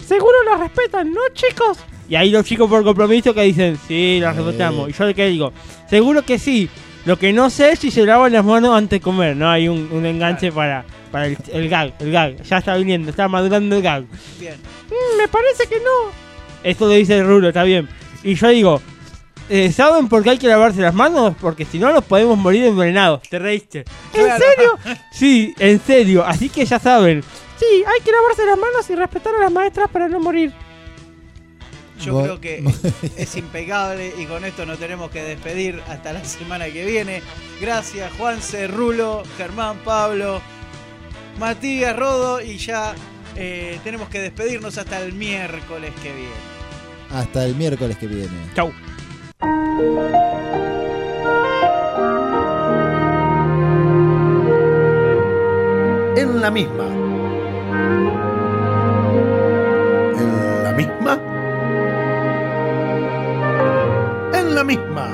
Speaker 3: seguro la respetan, ¿no, chicos? Y ahí los chicos por compromiso que dicen, sí, la respetamos. Y yo que digo, seguro que sí. Lo que no sé es si se lavan las manos antes de comer, ¿no? Hay un, un enganche para, para el, el gag, el gag. Ya está viniendo, está madurando el gag.
Speaker 4: Bien.
Speaker 3: "Mm, me parece que no. Esto lo dice Rulo, está bien. Y yo digo, eh, ¿saben por qué hay que lavarse las manos? Porque si no nos podemos morir envenenados. Te reíste. ¿En
Speaker 4: Claro.
Speaker 3: serio? Sí, en serio. Así que ya saben. Sí, hay que lavarse las manos y respetar a las maestras para no morir.
Speaker 4: Yo creo que es impecable y con esto nos tenemos que despedir hasta la semana que viene. Gracias Juanse, Rulo, Germán, Pablo, Matías, Rodo y ya eh, tenemos que despedirnos hasta el miércoles que viene.
Speaker 2: Hasta el miércoles que viene.
Speaker 3: Chau.
Speaker 6: En la misma. En la misma. En la misma.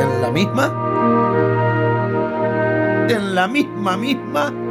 Speaker 6: En la misma. En la misma misma.